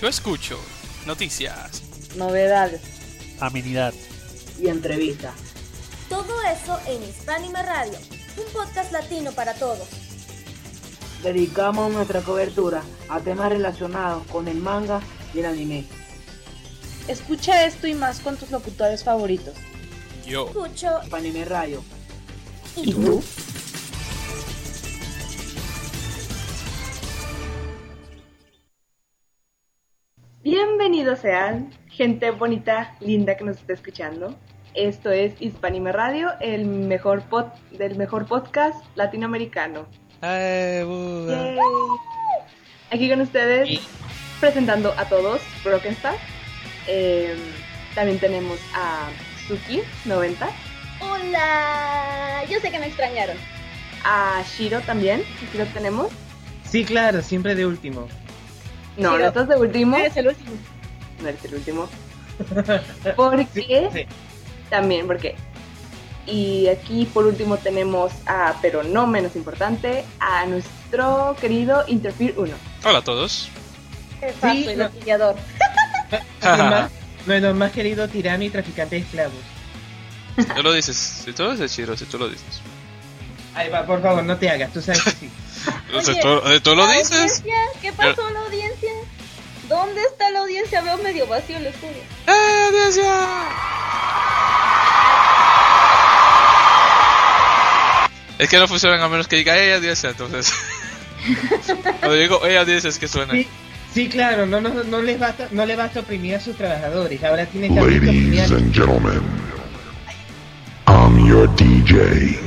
Yo escucho noticias, novedades amenidad y entrevistas. Todo eso en Hispánime Radio, un podcast latino para todos. Dedicamos nuestra cobertura a temas relacionados con el manga y el anime. Escucha esto y más con tus locutores favoritos. yo. Escucho Hispánime Radio. y tú. Sean, gente bonita, linda que nos está escuchando. Esto es Hispanime Radio, el mejor pod del mejor podcast latinoamericano. Yay. Aquí con ustedes, presentando a todos, Broken Star. Eh, también tenemos a Suki90, Hola, yo sé que me extrañaron. a Shiro también, aquí lo tenemos. Sí, claro, siempre de último. No, Shiro. no estás de último. Eres el último. No eres el último. Porque Sí. También, porque. Y aquí por último tenemos a, pero no menos importante, a nuestro querido Interfere 1. Hola a todos. Sí, y no. Nuestro más, querido tirano y traficante de esclavos. Si tú lo dices, si tú lo dices, Chiro, si tú lo dices. Ay, va, por favor, no te hagas, tú sabes que sí. Si Oye, tú, si tú lo ¿La dices. ¿Qué pasó la audiencia? ¿Dónde está la audiencia? Veo medio vacío el estudio. ¡Eh, audiencia! Es que no funcionan a menos que diga ella audiencia, entonces. Cuando digo ella audiencia es que suena. Sí, sí, claro, no, no, no, les basta, no le basta oprimir a sus trabajadores, ahora tienen que Ladies and gentlemen, I'm your DJ.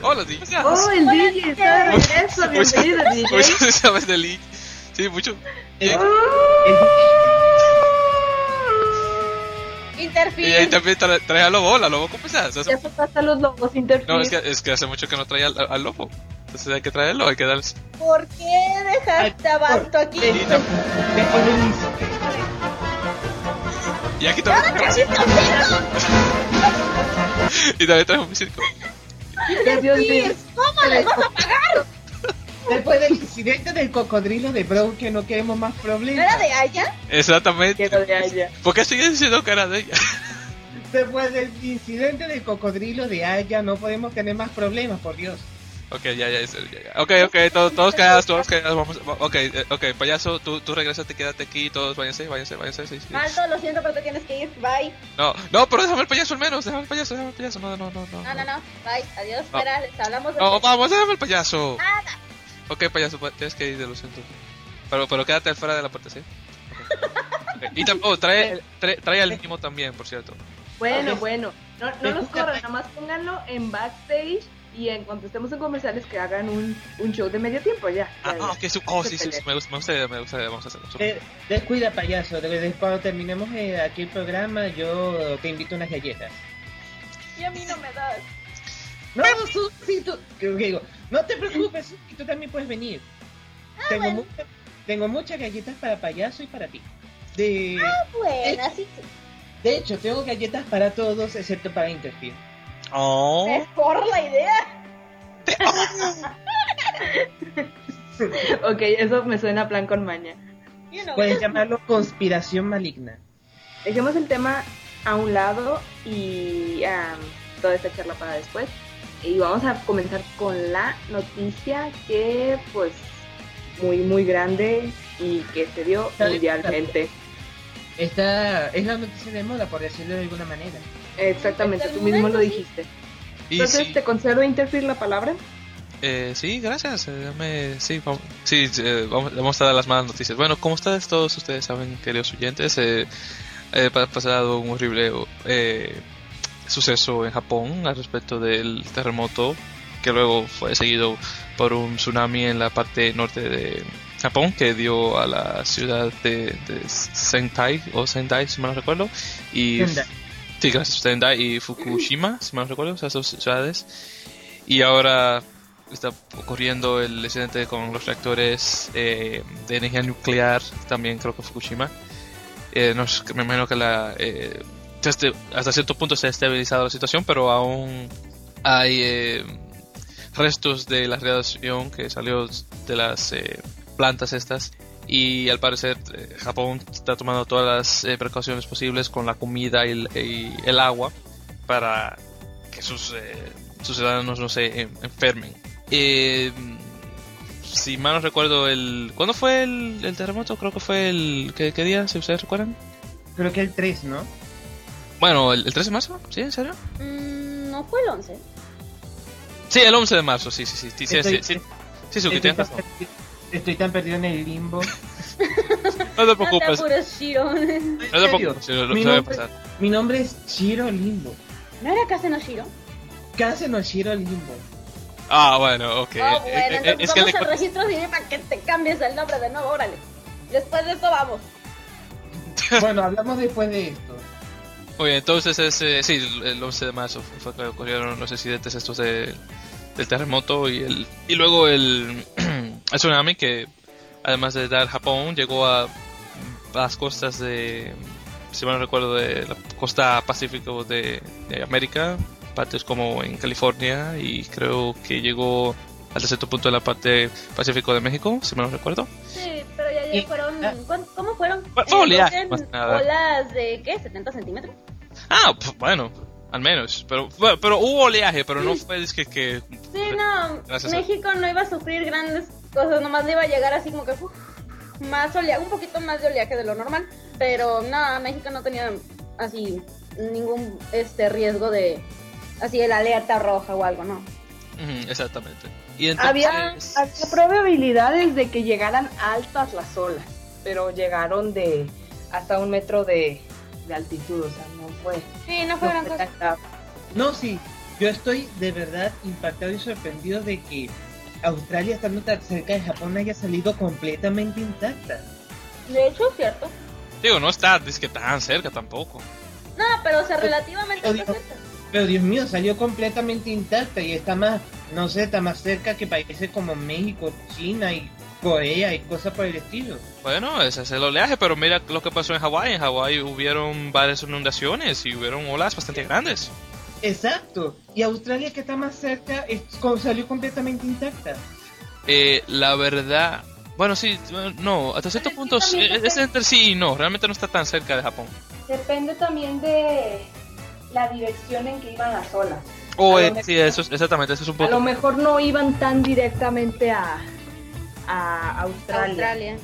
Hola, DJ. ¡Oh, el DJ está de regreso! ¡Bienvenido, DJ! Muchos se de Lee. Sí, mucho. el- Bien. Y ahí también trae, trae a Lobo. Hola, Lobo, ¿cómo estás? Ya pasaste los logos Interfere. No, es que, es que hace mucho que no trae al, al Lobo. Entonces hay que traerlo, hay que darle. ¿Por qué dejaste a Basto aquí? Y, aquí también trae. y también trae un circo. Dios mío. ¿Cómo les vas a pagar? Después del incidente del cocodrilo de Bro, que no queremos más ¿No problemas. era de Aya? Exactamente. Quiero de allá. ¿Por qué sigues diciendo que era de ella? Después del incidente del cocodrilo de Aya, no podemos tener más problemas, por Dios. Ok, ya, ya, ya, ya. Ok, ok, todos, todos callados, todos callados, vamos, va- ok, eh, ok, payaso, tú, tú regresate, quédate aquí, todos váyanse, váyanse, váyanse, sí, sí. Lo siento, pero te tienes que ir. Bye. No, no, pero déjame el payaso al menos, déjame el payaso, déjame el payaso, no, no, no, no. No, no, no. Bye. Adiós. No. Espera, les hablamos de No, vamos, déjame el payaso. Nada. Ok, payaso, tienes que ir, lo siento. Pero, pero quédate fuera de la puerta, ¿sí? Y tam- oh, trae, trae, trae al mínimo también, por cierto. Bueno, bueno. No, no los corran, nada más pónganlo en backstage y en cuanto estemos en comerciales que hagan un, un show de medio tiempo ya. Ah, Ya, ya. ok, sí, oh, sí, sí, me gusta, me gusta, me gusta, vamos a hacerlo. Eh, descuida, payaso. de- de- Cuando terminemos eh, aquí el programa, yo te invito a unas galletas. Y a mí no me das. No, Susi, tú, que- que digo, no te preocupes, tú también puedes venir. tengo, bueno. mucha- tengo muchas galletas para payaso y para ti. De, Bueno, así de hecho, tengo galletas para todos excepto para Interfere. Oh. mejor la idea. Ok, eso me suena a plan con maña. You know. Puedes llamarlo conspiración maligna. Dejemos el tema a un lado y am, toda esta charla para después. Y vamos a comenzar con la noticia que pues muy muy grande y que se dio Dale, mundialmente. Esta es la noticia de moda, por decirlo de alguna manera. Exactamente, tú mismo lo dijiste. Y Entonces sí, te concedo interferir la palabra. eh, sí, gracias. eh, dame- sí, vamos, sí eh, vamos, vamos a dar las malas noticias. Bueno, como ustedes todos ustedes saben, queridos oyentes, eh, eh, ha pasado un horrible eh, suceso en Japón al respecto del terremoto que luego fue seguido por un tsunami en la parte norte de Japón que dio a la ciudad de, de Sentai o Sendai si mal no recuerdo y Sendai. sí Sendai y Fukushima si mal no recuerdo esas dos ciudades y ahora está ocurriendo el incidente con los reactores eh, de energía nuclear también creo que Fukushima eh, no sé, me imagino que la eh, este- hasta cierto punto se ha estabilizado la situación pero aún hay eh, restos de la radiación que salió de las eh, plantas estas. Y al parecer eh, Japón está tomando todas las eh, precauciones posibles con la comida y el, agua para que sus, sus ciudadanos no se en- enfermen. Eh, si mal no recuerdo, el ¿cuándo fue el, terremoto? Creo que fue el... ¿qué, qué día? Si ustedes recuerdan. Creo que el 3, ¿no? Bueno, ¿el, el 13 de marzo? ¿Sí? ¿En serio? Mm, no fue el 11. Sí, el 11 de marzo, sí, sí, sí. Sí, sí, Estoy- sí, sí, sí, Suki, estoy, tan razón. perdi- estoy tan perdido en el limbo. No te No te preocupes, apures, Shiro. no te preocupes, lo- Mi nombre- pasar. Mi nombre es Shiro Limbo. ¿No era Kazeno Shiro? Kase no Shiro Limbo. Ah, bueno, ok. Ah, Eh, bueno, eh, entonces es que vamos le- al registro civil para que te cambies el nombre de nuevo, órale. Después de esto vamos. Bueno, hablamos después de esto. Muy bien, entonces es, eh, sí, el- el 11 de marzo fue que ocurrieron los incidentes estos de- del terremoto y el y luego el, tsunami que además de dar Japón llegó a las costas de, si mal no recuerdo, de la costa pacífico de, de América, partes como en California y creo que llegó hasta cierto punto en la parte pacífico de México, si mal no recuerdo. Sí, pero Y- fueron. ah. ¿cuán- ¿Cómo fueron? Fue- fue oleaje, ¿en más que nada. ¿Olas de qué? ¿70 centímetros? Ah, pues, bueno, al menos, pero, bueno, pero hubo oleaje, pero no fue es que, que Sí, no. Gracias a- México no iba a sufrir grandes cosas, nomás le iba a llegar así como que. uf, más oleaje, un poquito más de oleaje de lo normal. Pero no, México no tenía así ningún este riesgo de. Así el alerta roja o algo, ¿no? Exactamente. Y entonces, Había, había probabilidades de que llegaran altas las olas, pero llegaron de hasta un metro de, de altitud, o sea, no fue, Sí, no no fue gran cosa. grave. No, sí. Yo estoy de verdad impactado y sorprendido de que Australia, estando tan cerca de Japón, haya salido completamente intacta. De hecho, es cierto. digo, no está es que tan cerca tampoco. No, pero o sea, relativamente Odio. está cerca. Pero Dios mío, salió completamente intacta y está más, no sé, está más cerca que países como México, China y Corea y cosas por el estilo. Bueno, ese es el oleaje, pero mira lo que pasó en Hawái. En Hawái hubieron varias inundaciones y hubieron olas bastante grandes. Exacto. Y Australia, que está más cerca, es- con- salió completamente intacta. Eh, la verdad, bueno, sí, no, hasta cierto punto sí, también es, es entre sí y no, realmente no está tan cerca de Japón. Depende también de la dirección en que iban las olas. O A lo eh, mejor- sí, eso es, exactamente, eso es un A poco. lo mejor no iban tan directamente a, a Australia.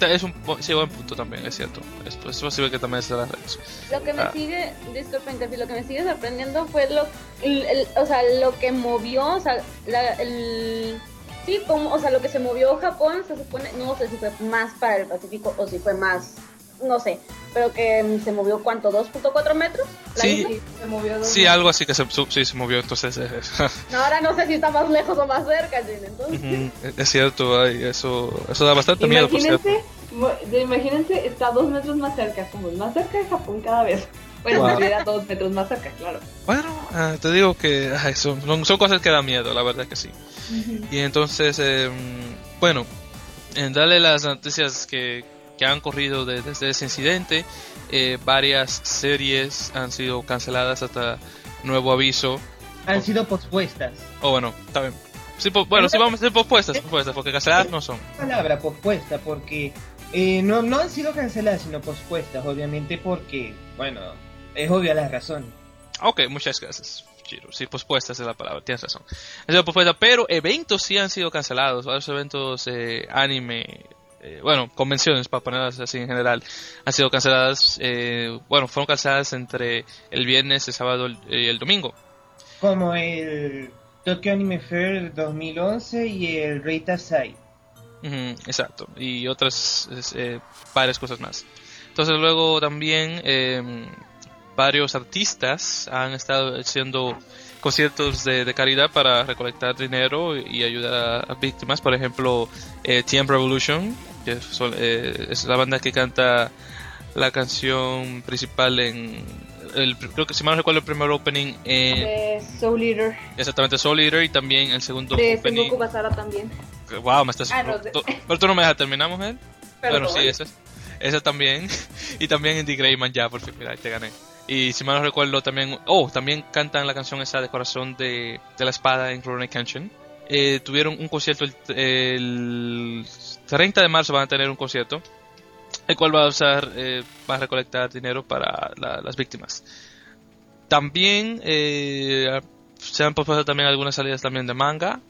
Es un po- sí, buen punto también, es cierto. Es, es posible que también sea la razón. Lo que me Ah. sigue, disculpen, Tefi, lo que me sigue sorprendiendo fue lo, el- el- o sea, lo que movió, o sea, la- el, sí, como, o sea, lo que se movió Japón, se supone, no sé si fue más para el Pacífico o si fue más, no sé, pero que se movió cuánto, 2.4 metros. la Sí. isla? Sí, se movió dos Sí, metros. algo así que se, sí, se movió, entonces. eh, No, ahora no sé si está más lejos o más cerca, Jin, entonces. es cierto, ay, eso, eso da bastante miedo, por cierto. Imagínense, mo- de- imagínense, está dos metros más cerca, somos más cerca de Japón cada vez. Bueno, Wow. dos metros más cerca, claro. Bueno, ah, te digo que ay, son, son, son cosas que dan miedo, la verdad que sí. Y entonces, eh, bueno, en darle las noticias que, que han corrido de- desde ese incidente, eh, varias series han sido canceladas hasta nuevo aviso. Han sido pospuestas. O bueno, está bien. Sí, po- bueno, sí vamos a ser pospuestas, pospuestas, porque canceladas no son. palabra pospuesta porque eh, no, no han sido canceladas sino pospuestas obviamente porque bueno es obvia la razón Ok, muchas gracias. Sí, pospuestas es la palabra, tienes razón. Han sido pospuestas, pero eventos sí han sido cancelados. Varios eventos eh, anime, eh, bueno, convenciones, para ponerlas así en general, han sido canceladas. eh, bueno, fueron canceladas entre el viernes, el sábado y el domingo. como el Tokyo Anime Fair 2011 y el Reita Sai exacto, y otras eh, varias cosas más. Entonces luego también eh, varios artistas han estado haciendo conciertos de, de caridad para recolectar dinero y ayudar a, a víctimas. Por ejemplo, eh, TM Revolution, que son- eh, es la banda que canta la canción principal en... El, creo que si mal no recuerdo el primer opening en Soul Eater, exactamente Soul Eater y también el segundo de opening Sengoku Basara también. Wow, me estás. Ah, no, tú- Pero tú no me dejas terminar, mujer. Perdón. Bueno, sí, esa, esa también. y también Indie Greyman, ya, por fin, mira, te gané. Y si mal no recuerdo, también. Oh, también cantan la canción esa de Corazón de, de la Espada en Rurouni Kenshin. Eh, tuvieron un concierto el, el 30 de marzo van a tener un concierto, el cual va a usar, eh, va a recolectar dinero para la- las víctimas. También eh, se han propuesto también algunas salidas también de manga,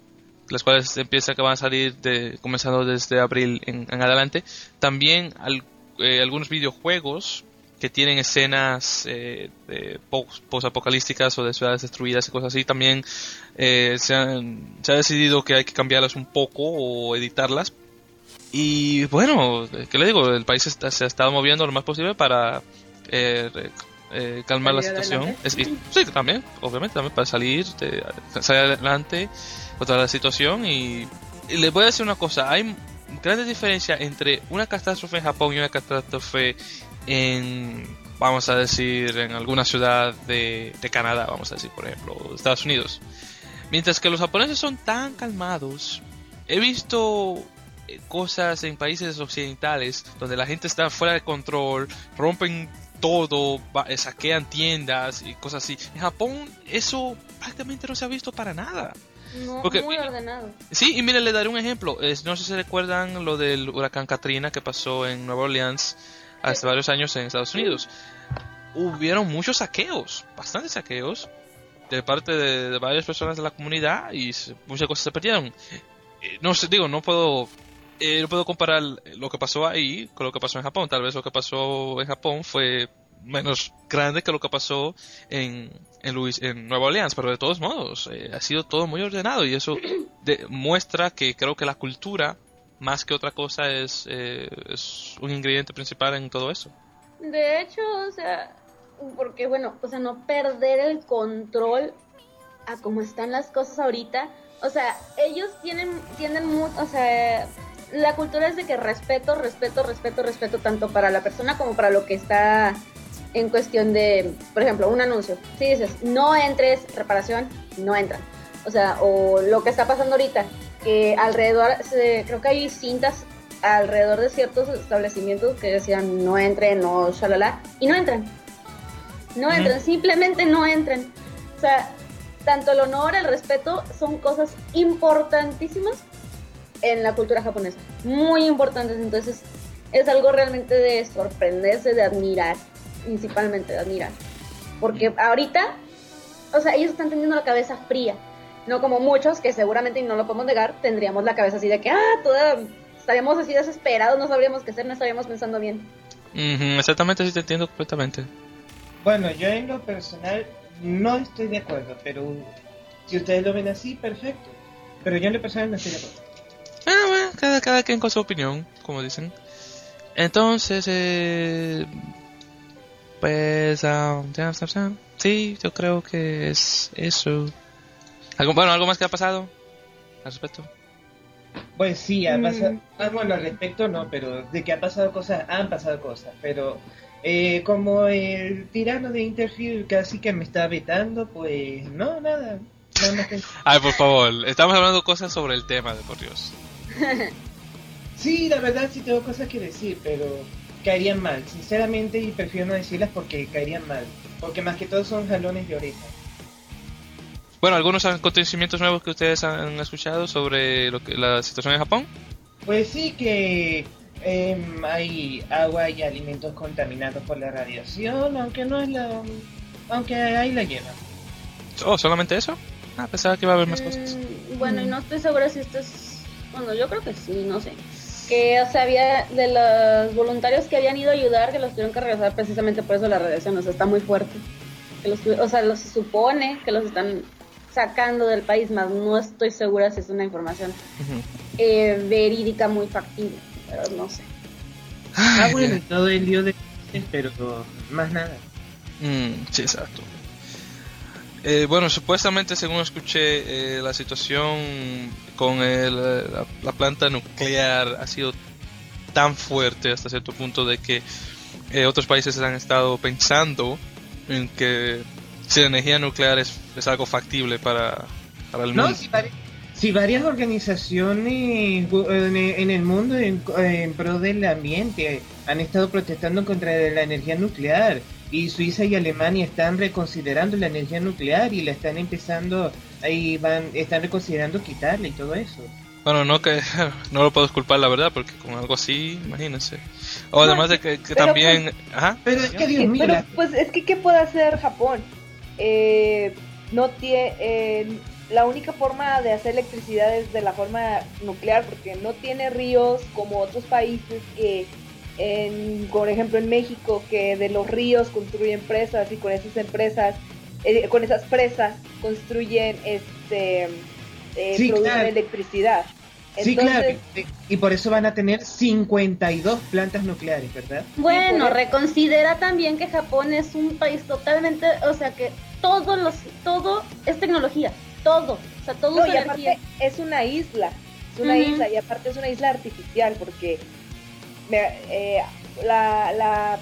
las cuales empiezan que van a salir de, comenzando desde abril en, en adelante. También al- eh, algunos videojuegos que tienen escenas eh, de post- post-apocalípticas o de ciudades destruidas y cosas así. También eh, se, han- se ha decidido que hay que cambiarlas un poco o editarlas. Y bueno, ¿qué le digo? El país está- se ha estado moviendo lo más posible para eh, eh, calmar la situación. adelante. Es- y- sí, también, obviamente, también para salir, de- salir adelante contra la situación. Y, y les voy a decir una cosa: hay grandes diferencias entre una catástrofe en Japón y una catástrofe en, vamos a decir, en alguna ciudad de, de Canadá, vamos a decir, por ejemplo, Estados Unidos. Mientras que los japoneses son tan calmados, he visto eh, cosas en países occidentales donde la gente está fuera de control, rompen todo, eh, saquean tiendas y cosas así. En Japón eso prácticamente no se ha visto para nada. No, Porque- muy ordenado. Sí, y mire, le daré un ejemplo. No sé si recuerdan lo del huracán Katrina que pasó en Nueva Orleans hace varios años en Estados Unidos. Hubieron muchos saqueos, bastantes saqueos, de parte de, de varias personas de la comunidad y se- muchas cosas se perdieron. Eh, No sé, digo, no puedo, eh, no puedo comparar lo que pasó ahí con lo que pasó en Japón. Tal vez lo que pasó en Japón fue menos grande que lo que pasó en, en, Luis, en Nueva Orleans, pero de todos modos, eh, ha sido todo muy ordenado y eso muestra que creo que la cultura, más que otra cosa, es, eh, es un ingrediente principal en todo eso. De hecho, o sea, porque bueno, o sea, no perder el control a cómo están las cosas ahorita. O sea, ellos tienen, tienen mu- o sea, la cultura es de que respeto, respeto, respeto, respeto tanto para la persona como para lo que está en cuestión de, por ejemplo, un anuncio. Si dices, no entres, reparación, no entran. O sea, o lo que está pasando ahorita, que alrededor, se- creo que hay cintas alrededor de ciertos establecimientos que decían no entren, no shalala, y no entran. No entran, simplemente no entran. O sea, tanto el honor, el respeto son cosas importantísimas en la cultura japonesa. Muy importantes. Entonces, es algo realmente de sorprenderse, de admirar. Principalmente de admirar. Porque ahorita, o sea, ellos están teniendo la cabeza fría. No como muchos, que seguramente, y no lo podemos negar, tendríamos la cabeza así de que, ah, toda, estaríamos así desesperados, no sabríamos qué hacer, no estaríamos pensando bien. Exactamente, sí te entiendo completamente. Bueno, yo en lo personal no estoy de acuerdo, pero si ustedes lo ven así, perfecto. Pero yo en lo personal no estoy de acuerdo. Ah, bueno, cada, cada quien con su opinión, como dicen. Entonces, eh, pues, ya. sí, yo creo que es eso. ¿Algo, bueno, ¿algo más que ha pasado al respecto? Pues sí, ha Mm. pasado. Ah, bueno, al respecto no, pero de que ha pasado cosas, han pasado cosas. Pero eh, como el tirano de Interfield casi que me está vetando, pues no, nada. Nada más que- Ay, por favor, estamos hablando cosas sobre el tema, de por Dios. Sí, la verdad sí tengo cosas que decir, pero caerían mal, sinceramente, y prefiero no decirlas porque caerían mal. Porque más que todo son jalones de oreja. Bueno, ¿algunos acontecimientos nuevos que ustedes han escuchado sobre lo que, la situación en Japón? Pues sí que em, hay agua y alimentos contaminados por la radiación, aunque no es la... aunque ahí la llevan. Oh, ¿solamente eso? Ah, pensaba que iba a haber más cosas. Mm, Bueno, y no estoy segura si esto es. Bueno, yo creo que sí, no sé. Que, o sea, había de los voluntarios que habían ido a ayudar, que los tuvieron que regresar precisamente por eso la radiación, o sea, está muy fuerte. Que los, tu- o sea, los, se supone que los están sacando del país, más no estoy segura si es una información eh, verídica muy factible, pero no sé. Ah, bueno, y todo el lío de... pero más nada. Mm, sí, exacto. Eh, bueno, supuestamente, según escuché, eh, la situación con el, la, la planta nuclear ha sido tan fuerte hasta cierto punto de que eh, otros países han estado pensando en que si la energía nuclear es, es algo factible para, para el No, mundo. si, vari- si varias organizaciones gu- en, en el mundo en, en pro del ambiente han estado protestando contra la energía nuclear y Suiza y Alemania están reconsiderando la energía nuclear y la están empezando ahí van están reconsiderando quitarla y todo eso. Bueno, no que no lo puedo culpar, la verdad, porque con algo así, imagínense. O además de que, que pero también. Ajá. Pero es que Dios mío, Pero pues es que ¿qué puede hacer Japón? Eh, no tiene la única forma de hacer electricidad es de la forma nuclear porque no tiene ríos como otros países que en, por ejemplo en México que de los ríos construyen presas y con esas empresas eh, con esas presas construyen este eh, Sí, producen claro. electricidad. Sí, claro. Y por eso van a tener 52 plantas nucleares, ¿verdad? Bueno, reconsidera también que Japón es un país totalmente, o sea que todos los, todo es tecnología, todo, o sea, todo No, es y energía. aparte es una isla, es una isla y aparte es una isla artificial porque me- eh, la, la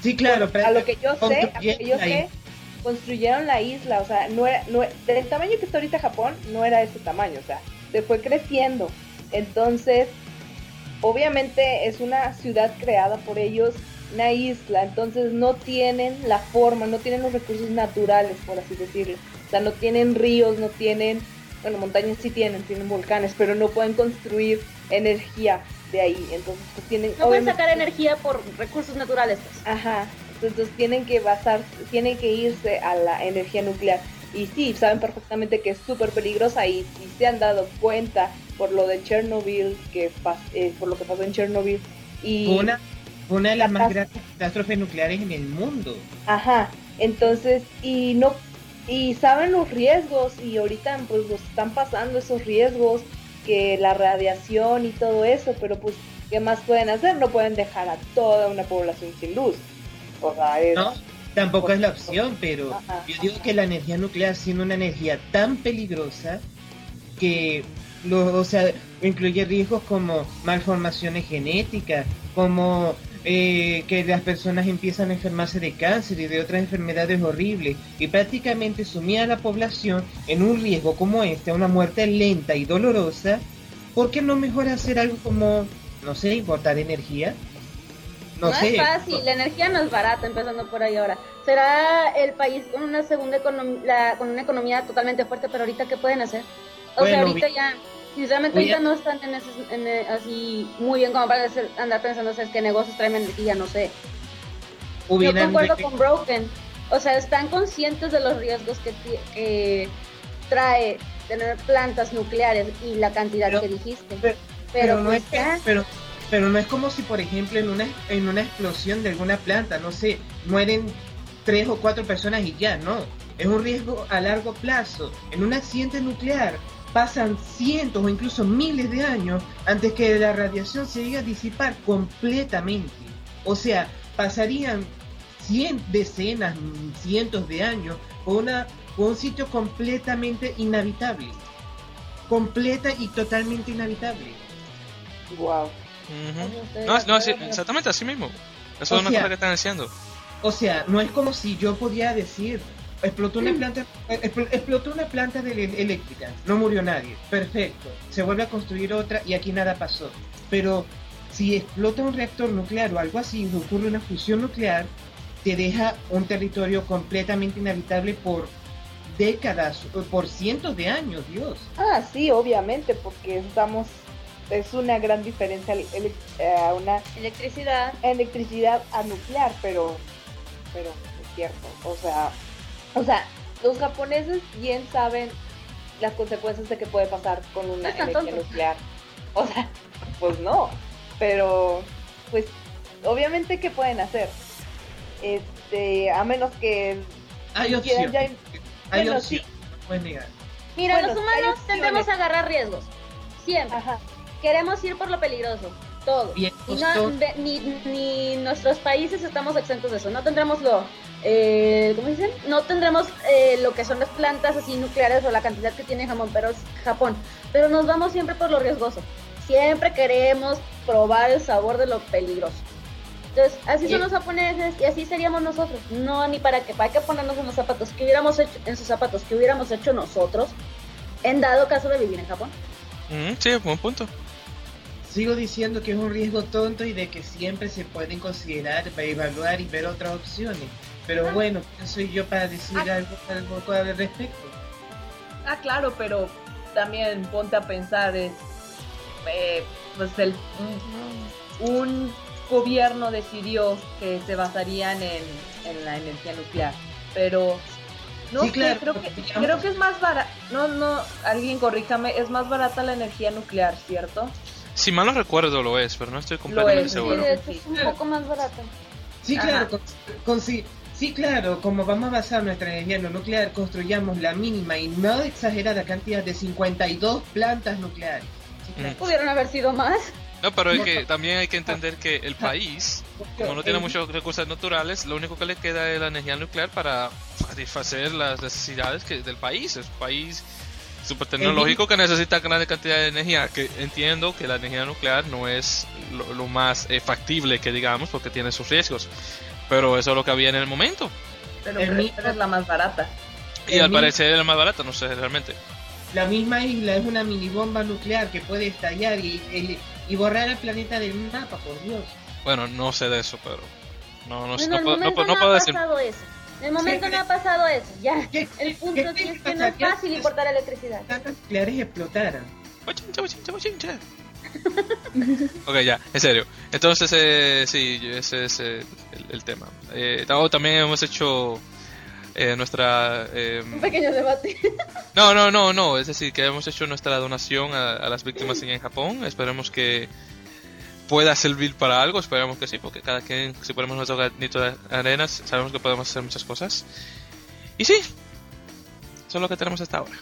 Sí, claro. a lo que yo sé, a lo que construyeron yo la sé, construyeron la isla, o sea, no era, no, del tamaño que está ahorita Japón, no era ese tamaño, o sea, se fue creciendo. Entonces, obviamente es una ciudad creada por ellos, una isla, entonces no tienen la forma, no tienen los recursos naturales, por así decirlo. O sea, no tienen ríos, no tienen, bueno, montañas sí tienen, tienen volcanes, pero no pueden construir energía de ahí. Entonces, pues tienen... No pueden sacar energía por recursos naturales. pues. Ajá, entonces tienen que basar, tienen que irse a la energía nuclear. Y sí, saben perfectamente que es súper peligrosa y, y se han dado cuenta por lo de Chernobyl, que eh, por lo que pasó en Chernobyl. Y, una, fue una de las más grandes catástrofes nucleares en el mundo. Ajá, entonces, y no, y saben los riesgos y ahorita pues los están pasando esos riesgos, que la radiación y todo eso, pero pues, ¿qué más pueden hacer? No pueden dejar a toda una población sin luz. O sea, es- No, tampoco es la opción, pero Ajá, yo digo que la energía nuclear siendo una energía tan peligrosa que lo, o sea, incluye riesgos como malformaciones genéticas, como eh, que las personas empiezan a enfermarse de cáncer y de otras enfermedades horribles y prácticamente sumía a la población en un riesgo como este, a una muerte lenta y dolorosa, ¿por qué no mejor hacer algo como, no sé, importar energía? No, No, sé. es fácil, la energía no es barata, empezando por ahí ahora. Será el país con una segunda economía, con una economía totalmente fuerte, pero ahorita ¿qué pueden hacer? O sea, ahorita ya, sinceramente ahorita no están en ese, en, eh, así muy bien como para hacer- andar pensando, ¿sabes qué negocios traen energía? No sé. Yo concuerdo con Broken. O sea, están conscientes de los riesgos que, trae tener plantas nucleares y la cantidad Pero- que dijiste. pero- Pero, pero no pues es que- pero pero no es como si por ejemplo en una en una explosión de alguna planta no sé mueren tres o cuatro personas y ya no es un riesgo a largo plazo en un accidente nuclear pasan cientos o incluso miles de años antes que la radiación se llegue a disipar completamente o sea pasarían cien decenas cientos de años por una un sitio completamente inhabitable completa y totalmente inhabitable wow. No, no, sí, exactamente así mismo. Eso O es una sea- cosa que están haciendo. O sea, no es como si yo podía decir, explotó Mm. una planta, eh, expl- explotó una planta de ele- eléctrica, no murió nadie, perfecto, se vuelve a construir otra y aquí nada pasó. Pero si explota un reactor nuclear o algo así, ocurre una fusión nuclear, te deja un territorio completamente inhabitable por décadas, o por cientos de años, Dios. Ah, sí, obviamente, porque estamos, es una gran diferencia el- el- eh, una electricidad. electricidad a nuclear, pero, pero es cierto, o sea, o sea, los japoneses bien saben las consecuencias de que puede pasar con una energía tontos. nuclear, o sea, pues no, pero, pues, obviamente, ¿qué pueden hacer? Este, a menos que Hay opción, ya hay bueno, opción, no puedes negar. Mira, Bueno, los humanos tendemos a agarrar riesgos. Siempre. Ajá, Queremos ir por lo peligroso. Todo. Bien, Y no, ni, ni nuestros países estamos exentos de eso. No tendremos lo, eh, ¿cómo dicen? No tendremos eh, lo que son las plantas así nucleares o la cantidad que tiene Japón, pero Japón. Pero nos vamos siempre por lo riesgoso. Siempre queremos probar el sabor de lo peligroso. Entonces, así son los japoneses y así seríamos nosotros. No, ni para qué, para qué ponernos en los zapatos que hubiéramos hecho, en sus zapatos que hubiéramos hecho nosotros, en dado caso de vivir en Japón. Ujú, sí, buen punto. Sigo diciendo que es un riesgo tonto y de que siempre se pueden considerar, evaluar y ver otras opciones. Pero bueno, ¿quién soy yo para decir Ah. algo, algo al respecto? Ah, claro, pero también ponte a pensar, es, eh, pues el, un, un gobierno decidió que se basarían en, en la energía nuclear. Pero no Sí, sé, claro, creo que digamos- creo que es más barata. No, no, alguien corríjame, es más barata la energía nuclear, ¿cierto? Si mal no recuerdo lo es, pero no estoy Lo completamente es, Sí, seguro. de hecho es un poco más barato. Sí, Ajá. claro, con, con- sí, claro, como vamos a basar nuestra energía en lo nuclear, construyamos la mínima y no exagerada cantidad de 52 plantas nucleares. Sí, claro. Pudieron haber sido más. No, pero es que también hay que entender que el país, como no tiene muchos recursos naturales, lo único que le queda es la energía nuclear para satisfacer las necesidades que, del país. Es un país súper tecnológico que necesita grande cantidad de energía. Que entiendo que la energía nuclear no es lo, lo más eh, factible que digamos porque tiene sus riesgos. Pero eso es lo que había en el momento. Pero, El mismo- es la más barata. Y El al mismo- parecer es la más barata, no sé realmente. La misma isla es una mini bomba nuclear que puede estallar y, y- y borrar el planeta del mapa, por Dios. Bueno, no sé de eso, pero no, no, en no el puedo- no no, no puedo ha decir. pasado eso. En el momento Sí, no ha pasado eso. Ya. ¿Qué- El punto qué- qué es que no es fácil importar electricidad. las plantas nucleares explotaran? Ok, ya, en serio. Entonces, eh, sí, ese es eh, el, el tema. Eh, ta- también hemos hecho eh, nuestra... eh, Un pequeño debate. no, no, no, no. Es decir, que hemos hecho nuestra donación a, a las víctimas en Japón. Esperemos que pueda servir para algo. Esperemos que sí, porque cada quien, si ponemos nuestro granito de arena, sabemos que podemos hacer muchas cosas. Y sí, eso es lo que tenemos hasta ahora.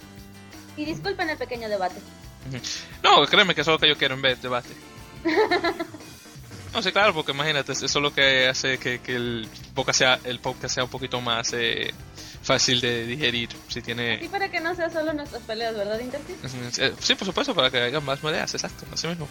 Y disculpen el pequeño debate. No, créeme que eso es lo que yo quiero en vez de debate. No sé, claro, porque imagínate, eso es lo que hace que, que el, podcast sea, el podcast sea un poquito más eh, fácil de digerir. Si Y tiene. para que no sea solo nuestras peleas, ¿verdad, Interfis? Eh, Sí, por supuesto, para que haya más ideas, exacto, así mismo.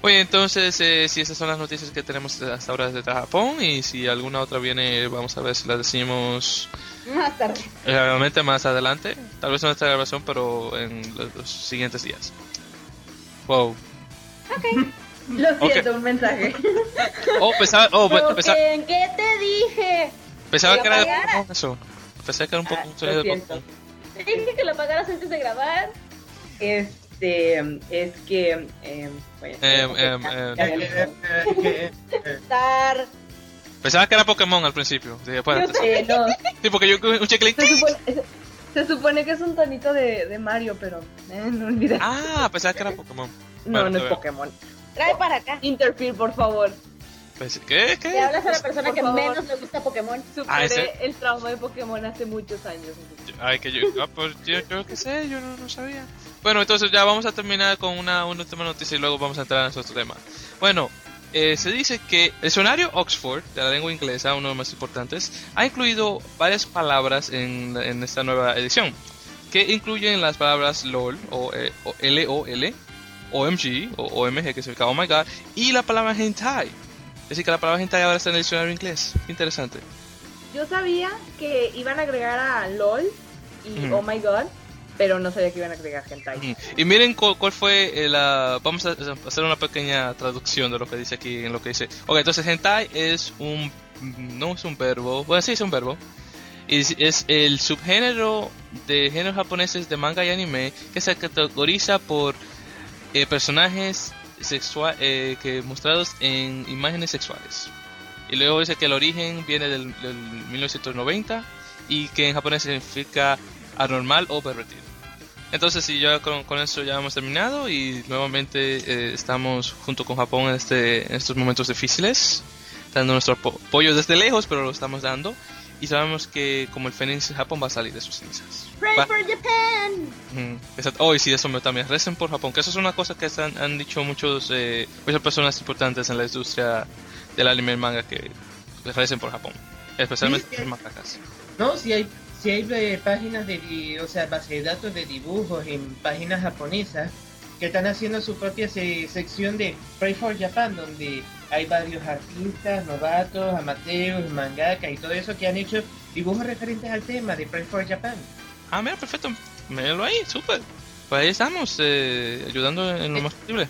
Oye, entonces, eh, si esas son las noticias que tenemos hasta ahora desde Japón, y si alguna otra viene, vamos a ver si la decimos Más tarde. realmente más adelante. Tal vez en esta grabación, pero en los, siguientes días. Wow. Lo Ok. siento, un mensaje. Oh, pensaba, oh, pensaba, ¿en qué te dije? pensaba que que lo era eso. Pensé que era un poco Ah, lo de siento. Te dije que lo pagaras antes de grabar. Este, es que, eh, bueno, eh, eh, Estar. Pensaba que era Pokémon al principio. Dije, espérate. Eh, no, Sí, porque yo un chicle. se supone, se supone que es un tonito de, de Mario, pero eh, no olvides. Ah, pensaba que era Pokémon. no, bueno, no es está bien. Pokémon. Trae para acá. Interfere, por favor. Pensé- ¿Qué? Le ¿Qué? hablas a la persona Por que favor. menos le gusta Pokémon. Superé Ah, ese- el trauma de Pokémon hace muchos años. Ay, que yo. Ah, pues yo, yo qué sé, yo no, no sabía. Bueno, entonces ya vamos a terminar con una, una última noticia y luego vamos a entrar en nuestro tema. Bueno, eh, se dice que el diccionario Oxford de la lengua inglesa, uno de los más importantes, ha incluido varias palabras en, en esta nueva edición, que incluyen las palabras LOL o, eh, o LOL, OMG o OMG, que significa Oh My God, y la palabra hentai. Es decir, que la palabra hentai ahora está en el diccionario inglés. Interesante. Yo sabía que iban a agregar a LOL y. Oh My God, pero no sabía que iban a agregar Hentai. Y miren cu- cuál fue eh, la... Vamos a hacer una pequeña traducción de lo que dice aquí, en lo que dice... Ok, entonces hentai es un... No es un verbo. Bueno, sí es un verbo. Es, es el subgénero de géneros japoneses de manga y anime que se categoriza por eh, personajes sexual, eh, que mostrados en imágenes sexuales. Y luego dice que el origen viene del 1990 y que en japonés significa anormal o pervertido. Entonces, sí, ya con, con eso ya hemos terminado y nuevamente eh, estamos junto con Japón en, este, en estos momentos difíciles, dando nuestro apo- apoyo desde lejos, pero lo estamos dando. Y sabemos que como el Fénix, Japón va a salir de sus cenizas. Pray Va- for Japan. Exacto. Oh, y sí, eso me- también. Recen por Japón, que eso es una cosa que han, han dicho muchos, eh, muchas personas importantes en la industria del anime y manga que les recen por Japón. Especialmente Sí, sí. los mangakas. No, si hay, si hay eh, páginas de, di- o sea, base de datos de dibujos en páginas japonesas que están haciendo su propia se- sección de Pray for Japan, donde hay varios artistas, novatos, amateurs, mangaka y todo eso que han hecho dibujos referentes al tema de Pray for Japan. Ah, mira, perfecto. Míralo ahí, súper. Pues ahí estamos, eh, ayudando en lo más posible.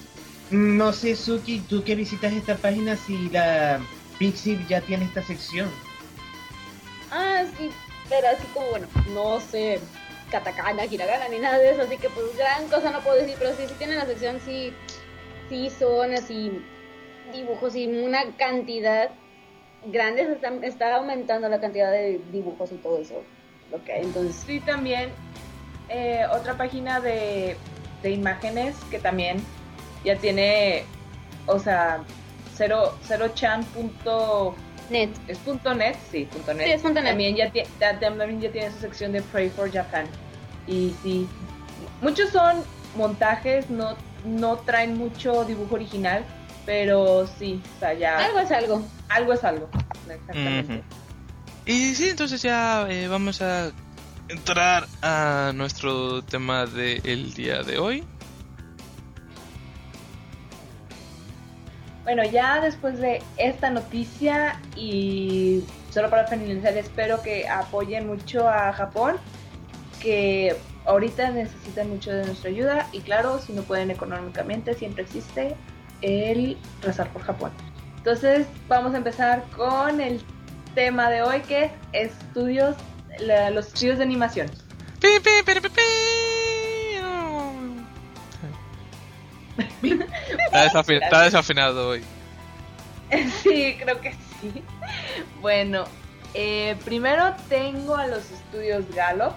No sé, Suki, tú que visitas esta página, si la Pixie ya tiene esta sección. Ah, sí, pero así como, bueno, no sé katakana, hiragana ni nada de eso, así que pues gran cosa no puedo decir, pero sí, sí tienen la sección, sí, sí son así dibujos y una cantidad grande, está, está aumentando la cantidad de dibujos y todo eso, hay. Entonces, Sí, también eh, otra página de, de imágenes que también ya tiene, o sea, cero, chan punto, net. es punto net, sí, punto net. Sí, es punto net. También ya, también ya tiene su sección de Pray for Japan. Y sí, muchos son montajes, no, no traen mucho dibujo original, pero sí, o sea, ya Algo es algo. algo es algo. Exactamente. Y sí, entonces ya eh, vamos a entrar a nuestro tema del día de hoy. Bueno, ya después de esta noticia y solo para finalizar, espero que apoyen mucho a Japón, que ahorita necesitan mucho de nuestra ayuda y claro, si no pueden económicamente, siempre existe el rezar por Japón. Entonces, vamos a empezar con el tema de hoy que es estudios, los estudios de animación. Pi. Está, desafi- está desafinado hoy. Sí, creo que sí. Bueno, eh, primero tengo a los estudios Gallup.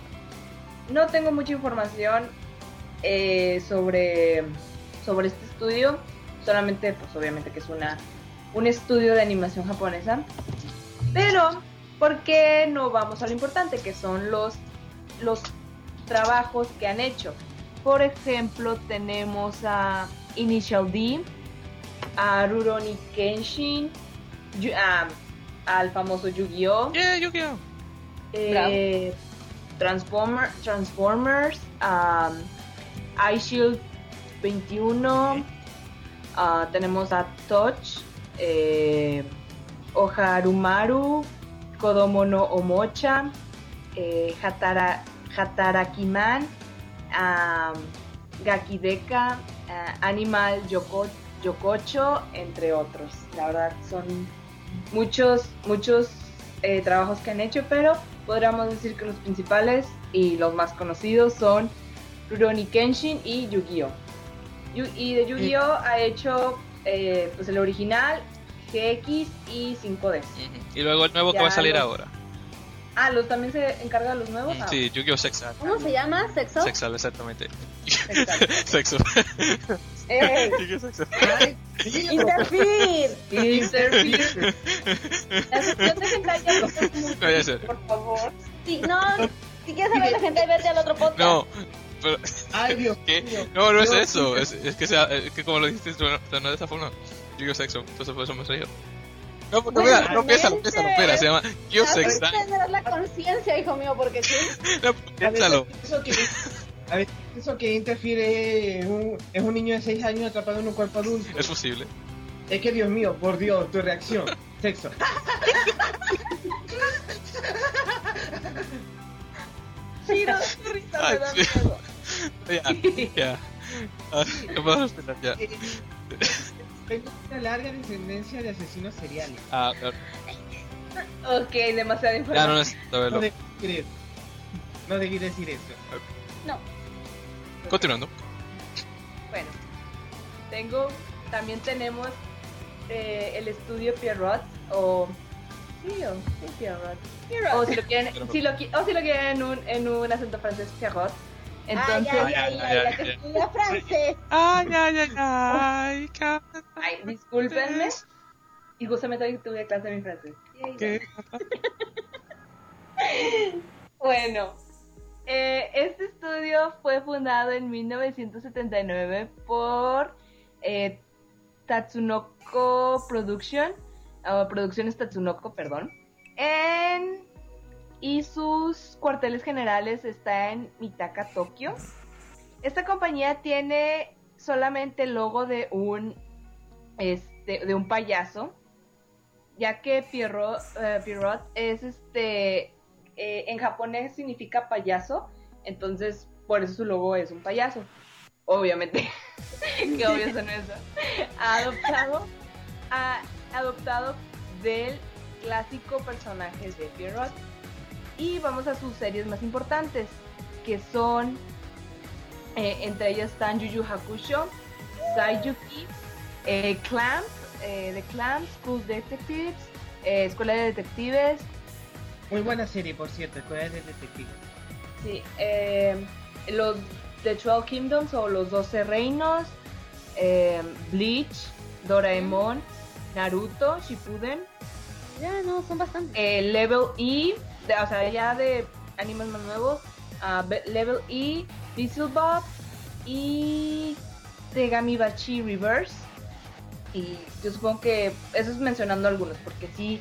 No tengo mucha información eh, sobre, sobre este estudio. Solamente, pues obviamente que es una, un estudio de animación japonesa. Pero, ¿por qué no vamos a lo importante? Que son los, los trabajos que han hecho. Por ejemplo, tenemos a Initial D, a Rurouni Kenshin, Yu- al famoso Yu-Gi-Oh! Yeah, Yu-Gi-Oh! eh, Transformer, Transformers, um, iShield 21, ah, tenemos a Touch, eh, Oharumaru, Kodomo no Omocha, eh, Hatara, Hatarakiman, um, Gakideka, ah, Animal Yoko, Yokocho, entre otros. La verdad son muchos, muchos eh, trabajos que han hecho, pero podríamos decir que los principales y los más conocidos son Rurouni Kenshin y Yu-Gi-Oh! Yu- y de Yu-Gi-Oh! ha hecho eh, pues el original, GX y 5D. Ujú. Y luego el nuevo que va a salir los- ahora. Ah, ¿los también se encarga de los nuevos? Ah, Sí, Yu-Gi-Oh! Sexal. ¿Cómo se llama? ¿Sexo? Sexal, exactamente. Sexo. ¡Ey! Yu-Gi-Oh! Sexal. Hentai ya no ya sé. Por favor. Sí, no, si quieres saber la gente, vete al otro podcast. No, pero. Ay, Dios ¿Qué? mío. No, no es Dios eso. mío. Es, es que, sea, es que como lo dijiste, no, no de esa forma. Yu-Gi-Oh! Sexo. Entonces por eso me río. No, no, Bueno, mira, no piénsalo, piénsalo, espera, se llama que Sexal. tener la conciencia, hijo mío, porque sí. No, piénsalo. eso que, a ver, eso que interfiere es un, es un niño de 6 años atrapado en un cuerpo adulto. Es posible. Es que Dios mío, por Dios, tu reacción. Sexo. Giro, tu risa me Ay, da sí. miedo. Ya, ya. Ah, puedo respirar ya. Tengo una larga descendencia de asesinos seriales. Ah, claro. Ok, demasiada ya información. no necesito No verlo. debí decir eso. No debí decir eso. No. Continuando. Bueno, tengo, también tenemos eh, el estudio Pierrot o sí, o sí, Pierrot. O si lo quieren, si lo, o si lo quieren en un, en un acento francés, Pierrot. Entonces, ay, ay, ay, ay, ay, la ay, que ay. estudia francés. Ay, ay, ay, ay, discúlpenme. Y justamente hoy tuve clase de mi francés. ¿Qué? Bueno, eh, este estudio fue fundado en 1979 por eh, Tatsunoko Production, o Producciones Tatsunoko, perdón. En- y sus cuarteles generales está en Mitaka, Tokio. Esta compañía tiene solamente el logo de un este de un payaso, ya que Pierrot, eh, Pierrot es este eh, en japonés significa payaso, entonces por eso su logo es un payaso. Obviamente, que obvio son eso. Adoptado, ha adoptado del clásico personaje de Pierrot. Y vamos a sus series más importantes, que son, eh, entre ellas están Yu Yu Hakusho, Sayuki, eh, Clamp, eh, The Clamp, School Detectives, eh, Escuela de Detectives, Muy buena serie, por cierto, Escuela de Detectives. sí, eh, los The 12 Kingdoms o los 12 Reinos, eh, Bleach, Doraemon, Naruto, Shippuden, Ya, no, son bastantes. eh, Level E, de- o sea, ya de animes más nuevos, Be- Level E, Bob y Tegami Bachi Reverse. Y yo supongo que eso es mencionando algunos, porque sí,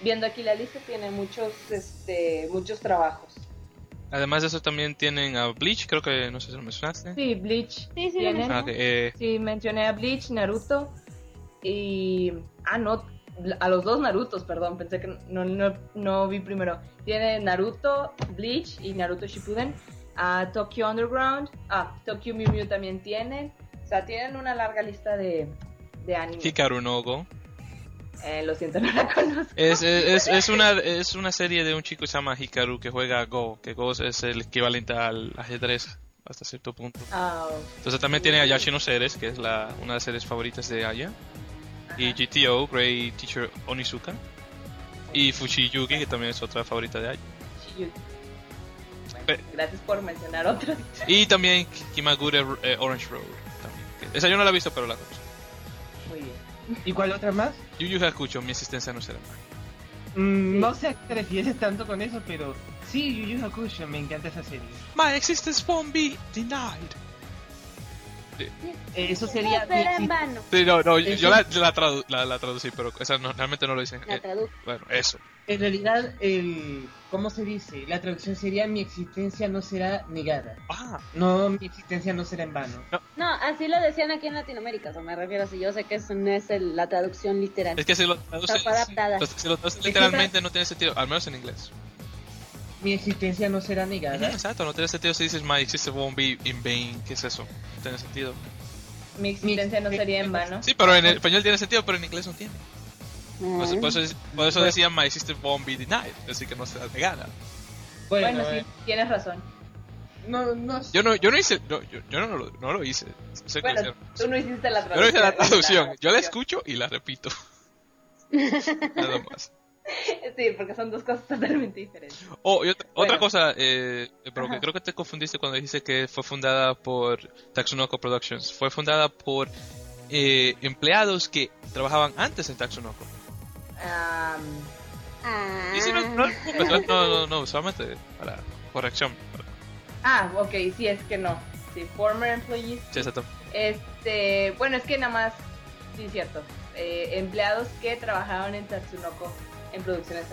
viendo aquí la lista, tiene muchos, este, muchos trabajos. Además de eso también tienen a Bleach, creo que no sé si lo mencionaste. Sí, Bleach. Sí, sí, Ah, que, eh, Sí, mencioné a Bleach, Naruto y... Ah, no, a los dos Narutos, perdón, pensé que no, no, no vi primero. Tiene Naruto, Bleach y Naruto Shippuden. A Tokyo Underground, ah, Tokyo Mew Mew también tienen. O sea, tienen una larga lista de, de anime. Hikaru no Go. Eh, lo siento, no la conozco. Es, es, es, una, es una serie de un chico que se llama Hikaru que juega Go, que Go es el equivalente al ajedrez hasta cierto punto. Ah, Entonces también tiene a Yashino Seres, que es la, una de las series favoritas de Aya. Y. GTO, Great Teacher Onizuka. Y Fushiyuki, que también es otra favorita de. Shiyuki. Bueno, gracias por mencionar otros. Y también Kimagure eh, Orange Road. También. Esa yo no la he visto, pero la conozco. Muy bien. ¿Y cuál otra más? Yu Yu Hakucho, mi asistencia no será mal. Mm, Sí. No sé a qué te refieres tanto con eso, pero sí, Yu Yu Hakusho, me encanta esa serie. My existence won't be denied. Eh, eso sería... No en vano. Sí, no, no, yo la, la, tradu- la, la traducí, pero esa no, realmente no lo dicen. La Eh, bueno, eso. En realidad, el... ¿Cómo se dice? La traducción sería mi existencia no será negada. Ah, No, mi existencia no será en vano. No, así lo decían aquí en Latinoamérica, o sea, me refiero así. Yo sé que eso no es el- la traducción literal. es que si lo Está adaptada. si- lo que literalmente no tiene sentido, al menos en inglés. Mi existencia no será negada. Exacto, no tiene sentido si dices my existence won't be in vain. ¿Qué es eso? No tiene sentido. Mi existencia no sería en vano. Sí, pero en el español tiene sentido, pero en inglés no tiene. Por eso, por eso, por eso decía my existence won't be denied, así que no será negada. Bueno, Bueno, sí, tienes razón. no, no sé. Yo no, yo no hice, no, yo, yo no, lo, no lo hice. Sé Bueno, tú no hiciste la Yo traducción. no hice la traducción, yo la escucho y la repito. Nada más. Sí, porque son dos cosas totalmente diferentes. Oh, y otra, Bueno. otra cosa, eh, pero que creo que te confundiste cuando dijiste que fue fundada por Tatsunoko Productions. Fue fundada por eh, empleados que trabajaban antes en. Am, Ah. Y si no, no, no, no, no, solamente para corrección. ah, ok, sí, es que no. Sí, former employees. Sí, exacto. Este, bueno, es que nada más, sí, cierto. Eh, empleados que trabajaban en Tatsunoko, en producciones.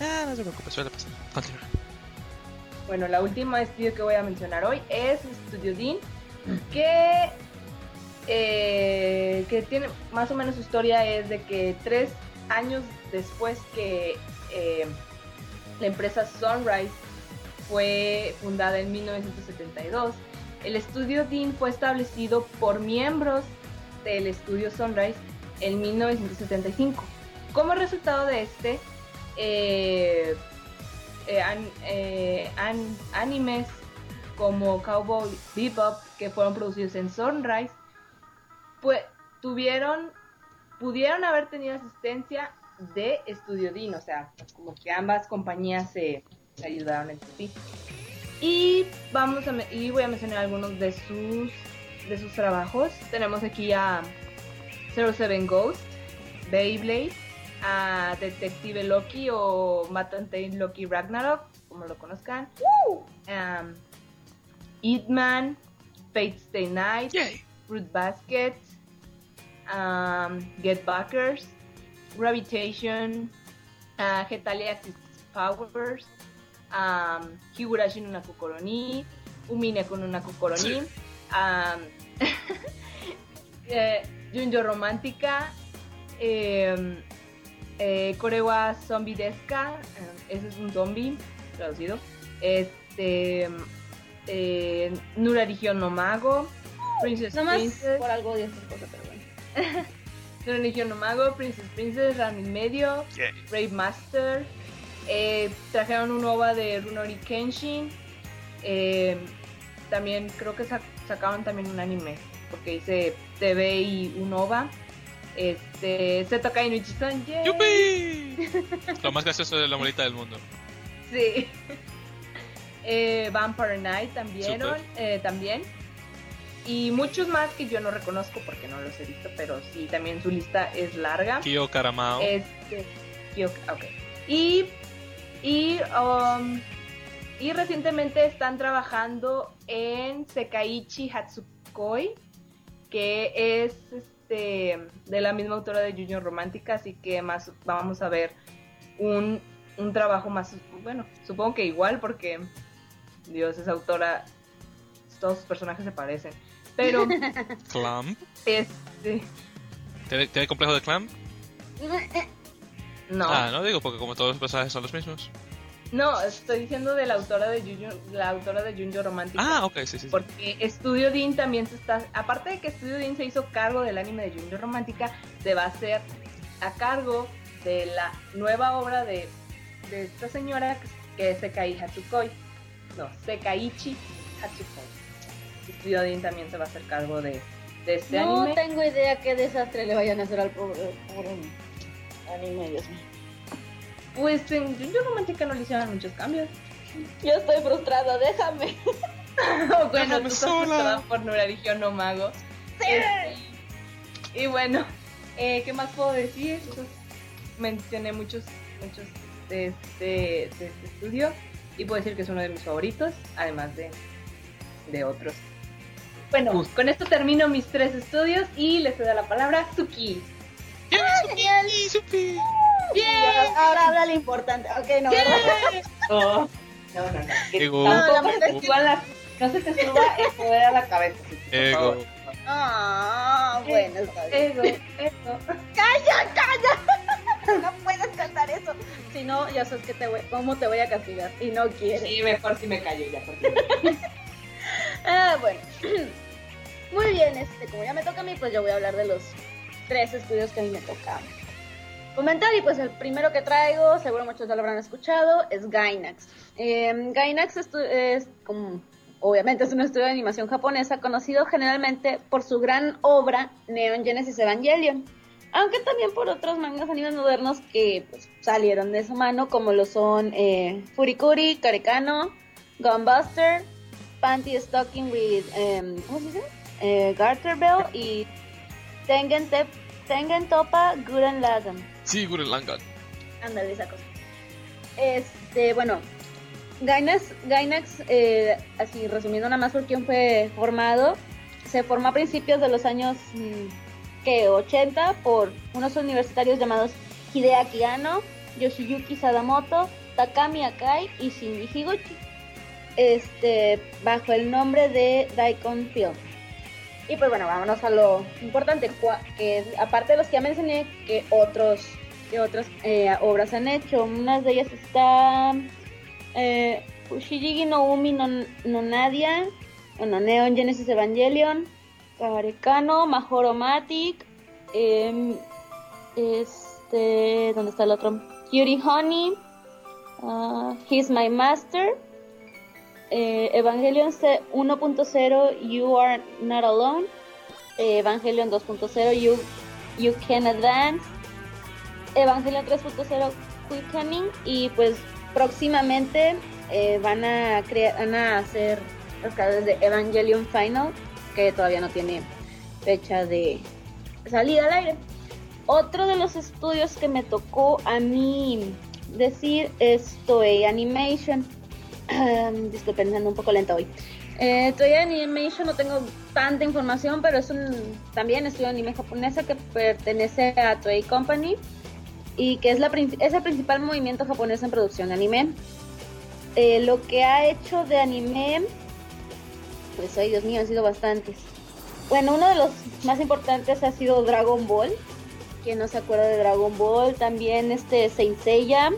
Ah, no se preocupe, suele pasar. Continúa. Bueno, la última estudio que voy a mencionar hoy es Studio Dean, que, eh, que tiene más o menos su historia es de que tres años después que eh, la empresa Sunrise fue fundada en 1972, el estudio Dean fue establecido por miembros del estudio Sunrise en 1975. Como resultado de este, eh, eh, eh, an- animes como Cowboy Bebop que fueron producidos en Sunrise pues tuvieron pudieron haber tenido asistencia de Studio Dean o sea como que ambas compañías se, ayudaron entre sí. Y vamos y voy a mencionar algunos de sus de sus trabajos. Tenemos aquí a 07 Ghost Beyblade a Detective Loki o Matante Loki Ragnarok, como lo conozcan. Um, Eatman, Fate Stay Night, Yay. Fruit Basket, um, Get Backers, Gravitation, uh, Hetalia Axis Powers, um, Higurashi no Nakokoro ni, Umine con una um, eh, Junjo Romántica, eh, eh, Korewa Zombie Deska, eh, ese es un zombie traducido. Este, eh, Nurarigion no Mago, Princess Nomás Princess, por algo de estas cosas, pero bueno. Nurarigion no Mago, Princess Princess, Ramen Medio, Yay. Brave Master. eh, trajeron un OVA de Runori Kenshin. eh, también creo que sa- sacaron también un anime, porque hice TV y un OVA. Este, se toca Inuchi-san, yay. ¡Yupi! Lo más gracioso de la molita del mundo. Sí. Eh, Vampire Night también, eh, también. Y muchos más que yo no reconozco porque no los he visto, pero sí, también su lista es larga. Kyo Karamao. Este, yo- ok. Y, y, um, y recientemente están trabajando en Sekaiichi Hatsukoi, que es este de la misma autora de Junior Romántica, así que más vamos a ver un, un trabajo más, bueno, supongo que igual porque Dios es autora, todos sus personajes se parecen, pero Clamp. este ¿Tiene, tiene complejo de Clamp? no. Ah, no digo, porque como todos los personajes son los mismos. No, estoy diciendo de la autora de Junjo, la autora de Junjo Romántica. Ah, ok, sí, sí. sí. Porque Studio Dean también se está, aparte de que Studio Dean se hizo cargo del anime de Junjo Romántica, se va a hacer a cargo de la nueva obra de, de esta señora que, es Sekai Hatsukoi. No, Sekaiichi Hatsukoi. Studio Dean también se va a hacer cargo de, de este No anime. tengo idea qué desastre le vayan a hacer al pobre, pobre anime, Dios mío. Pues en Junjo Romántica no le hicieron muchos cambios. Yo estoy frustrado, déjame. bueno, Déjame tú estás frustrada por no Mago. Este, y bueno, eh, ¿qué más puedo decir? Pues, mencioné muchos, muchos de este, de este estudio y puedo decir que es uno de mis favoritos, además de, de otros. Bueno, Uf. con esto termino mis tres estudios y les doy la palabra a Suki. ¡Yupi! Ahora habla lo importante. Ok, no, ¿verdad? No, no, no. Que Ego. tampoco se la te suban las- no se te suba el poder a la cabeza. Ego. Ah, bueno, está bien. Eso, eso. ¡Calla, calla! No puedes cantar eso. Si no, ya sabes que te voy, cómo te voy a castigar. Y no quieres. Sí, mejor si me callo ya. porque- Ah, bueno. Muy bien, este, como ya me toca a mí, pues yo voy a hablar de los tres estudios que a mí me toca comentar. Y pues el primero que traigo, seguro muchos ya lo habrán escuchado, es Gainax. Eh, Gainax es como, obviamente es un estudio de animación japonesa conocido generalmente por su gran obra Neon Genesis Evangelion. Aunque también por otros mangas animes modernos que pues, salieron de su mano, como lo son eh, Furikuri, Karekano, Gunbuster, Panty Stocking with, em, ¿cómo se dice? Eh, Garter Bell y Tengen, Tengen Topa Gurren Lagann. Sí, Gurren Lagann. Ándale, esa cosa. Este, bueno, Gainax, Gainax eh, así resumiendo nada más por quién fue formado, se formó a principios de los años mm, que 80 por unos universitarios llamados Hideaki Anno, Yoshiyuki Sadamoto, Takami Akai y Shinji Higuchi, este, bajo el nombre de Daikon Film. Y pues bueno, vámonos a lo importante, que aparte de los que ya mencioné, que otros que otras eh, obras han hecho. Unas de ellas está eh, Ushijigi no Umi no, no Nadia, bueno, Neon Genesis Evangelion, Karekano, Mahoromatic, em, este, ¿dónde está el otro? Cutie Honey, ah, He's My Master, eh, Evangelion C- 1.0 You Are Not Alone, eh, Evangelion 2.0 You, you Can Advance, Evangelion 3.0 Quickening y pues próximamente eh, van a van a hacer los canales de Evangelion Final que todavía no tiene fecha de salida al aire. Otro de los estudios que me tocó a mí decir es Toei Animation. Disculpen, ando un poco lenta hoy. Eh, Toei Animation no tengo tanta información, pero es un también estudio anime japonesa que pertenece a Toei Company y que es, la, es el principal movimiento japonés en producción de anime. Eh, lo que ha hecho de anime, pues ay Dios mío, han sido bastantes. Bueno, uno de los más importantes ha sido Dragon Ball. Quien no se acuerda de Dragon Ball, también este Saint Seiya,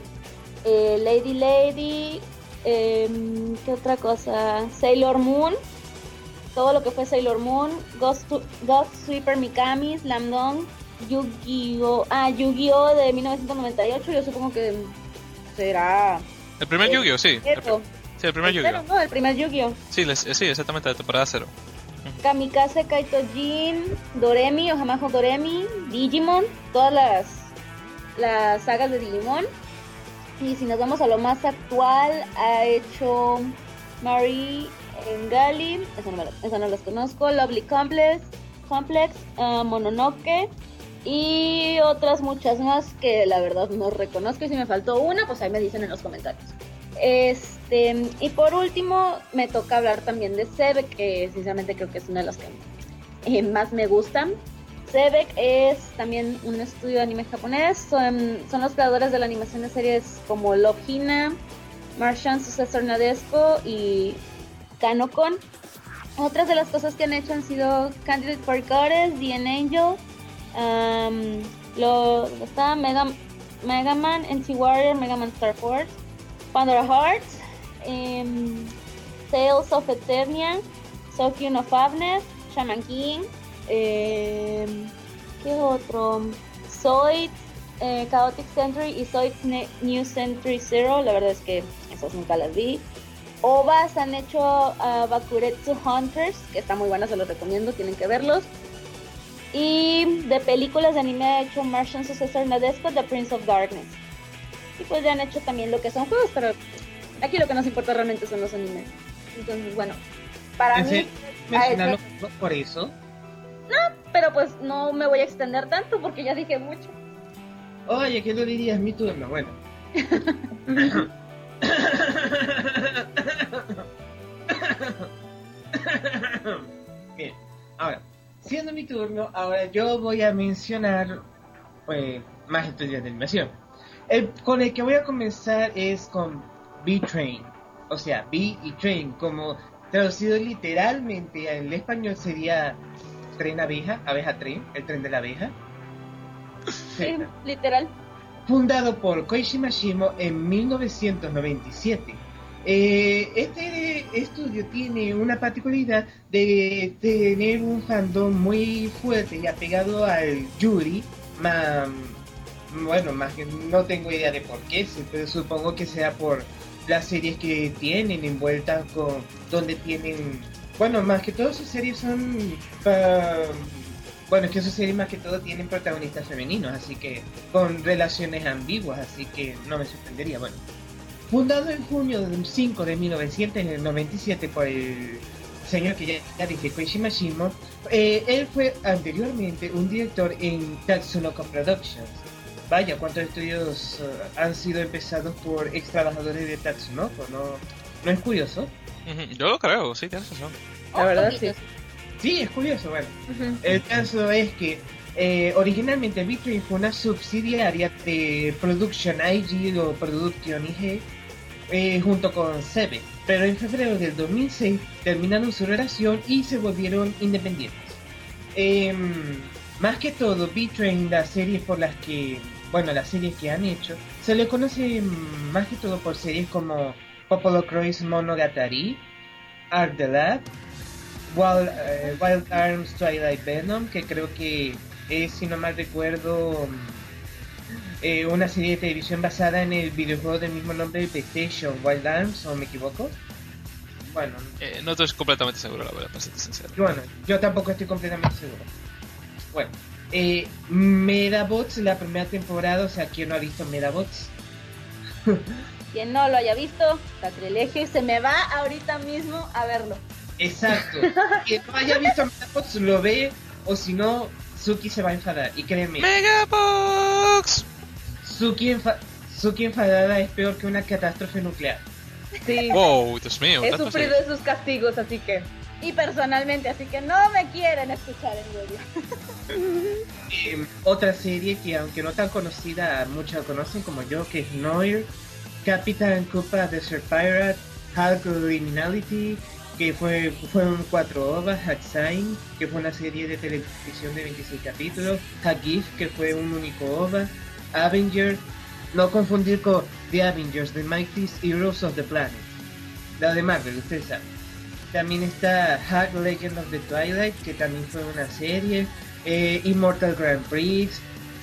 eh, Lady Lady, em, ¿qué otra cosa? Sailor Moon, todo lo que fue Sailor Moon, Ghost, Ghost Sweeper Mikami, Slam Dunk, Yu-Gi-Oh! Ah, Yu-Gi-Oh! de 1998, yo supongo que será... El primer Eh, Yu-Gi-Oh, sí. El, sí, el primer Yu-Gi-Oh. ¿no? El primer Yu-Gi-Oh! Sí, les- sí, exactamente, de temporada cero. Kamikaze Kaitojin, Doremi o Hamajo Doremi, Digimon, todas las, las sagas de Digimon. Y si nos vamos a lo más actual, ha hecho Marie Engali, esa no, esa no las conozco, Lovely Complex, Complex ah, Mononoke y otras muchas más que la verdad no reconozco. Y si me faltó una, pues ahí me dicen en los comentarios. Este, y por último, me toca hablar también de Sebek, que sinceramente creo que es una de las que eh, más me gustan. Sebek es también un estudio de anime japonés, son, son los creadores de la animación de series como Love Hina, Martian Successor Nadesco y Kanokon. Otras de las cosas que han hecho han sido Candidate for Goddess, The Angel, um, lo, está Mega, Mega Man, NC Warrior, Mega Man Star Force, Pandora Hearts, em, Tales of Eternia, Sokyun of Avnet, Shaman King, em, ¿qué otro? Zoid, eh, Chaotic Century y Zoid Ne- New Century Zero, la verdad es que esas nunca las vi. OVAs han hecho ah, Bakuretsu Hunters, que está muy buena, se los recomiendo, tienen que verlos. Y de películas de anime ha hecho Martian Successor Nadesco, The Prince of Darkness. Y pues ya han hecho también lo que son juegos, pero aquí lo que nos importa realmente son los animes. Entonces, bueno, para ¿En mí, por eso? Pero pues no me voy a extender tanto porque ya dije mucho. Oye, ¿qué lo dirías? Mi turno, bueno. Bien, ahora, siendo mi turno, ahora yo voy a mencionar pues, más estudios de animación. El con el que voy a comenzar es con B-Train, o sea, B y Train, como traducido literalmente al español sería tren abeja, abeja tren, el tren de la abeja. Sí, literal. fundado por Koichi Mashimo en 1997. Eh, este estudio tiene una particularidad de tener un fandom muy fuerte y apegado al Yuri. ma- bueno, más que no tengo idea de por qué, pero supongo que sea por las series que tienen envueltas con donde tienen bueno más que todo sus series son bueno es que sus series más que todo tienen protagonistas femeninos así que con relaciones ambiguas así que no me sorprendería bueno fundado en junio del 5 de 1997 por el señor que ya, ya dije Koichi Mashimo eh, él fue anteriormente un director en Tatsunoko Productions Vaya, cuántos estudios eh, han sido empezados por ex trabajadores de Tatsunoko, ¿no? ¿No es curioso? Yo lo creo, sí, tienes razón. La verdad, poquito. Sí, es curioso, bueno. El caso es que eh, originalmente Victory fue una subsidiaria de Production IG o Production IG eh, junto con Sebe, pero en febrero del 2006 terminaron su relación y se volvieron independientes. Em, más que todo, B-Train, las series por las que, bueno, las series que han hecho, se le conoce más que todo por series como Popolo Croix Monogatari, Art the Lab, Wild, eh, Wild Arms Twilight Venom, que creo que es, si no mal recuerdo, eh, una serie de televisión basada en el videojuego del mismo nombre de PlayStation, Wild Arms, o me equivoco. Bueno, Eh, no estoy completamente seguro, la verdad, para serte sincero. bueno, yo tampoco estoy completamente seguro. Bueno, eh, Medabots, la primera temporada, o sea, ¿quién no ha visto Medabots? Quien no lo haya visto, sacrilegio y se me va ahorita mismo a verlo. Exacto. Quien no haya visto Medabots lo ve, o si no, Suki se va a enfadar. Y créeme, ¡Megabox! Suki, enfa- Suki enfadada es peor que una catástrofe nuclear. Sí, Wow, Dios mío. he sufrido así. esos castigos, así que Y personalmente, así que no me quieren escuchar en. Eh, otra serie que aunque no tan conocida, muchos conocen como yo, que es Noir, Captain Koopa Desert Pirate, Hulk Criminality, que fue fueron cuatro ovas, Hatsine, que fue una serie de televisión de 26 capítulos, Hagif, que fue un único ova, Avenger, no confundir con The Avengers, The Mightiest Heroes of the Planet, la de Marvel, ustedes saben. También está Hack Legend of the Twilight, que también fue una serie. eh, Immortal Grand Prix.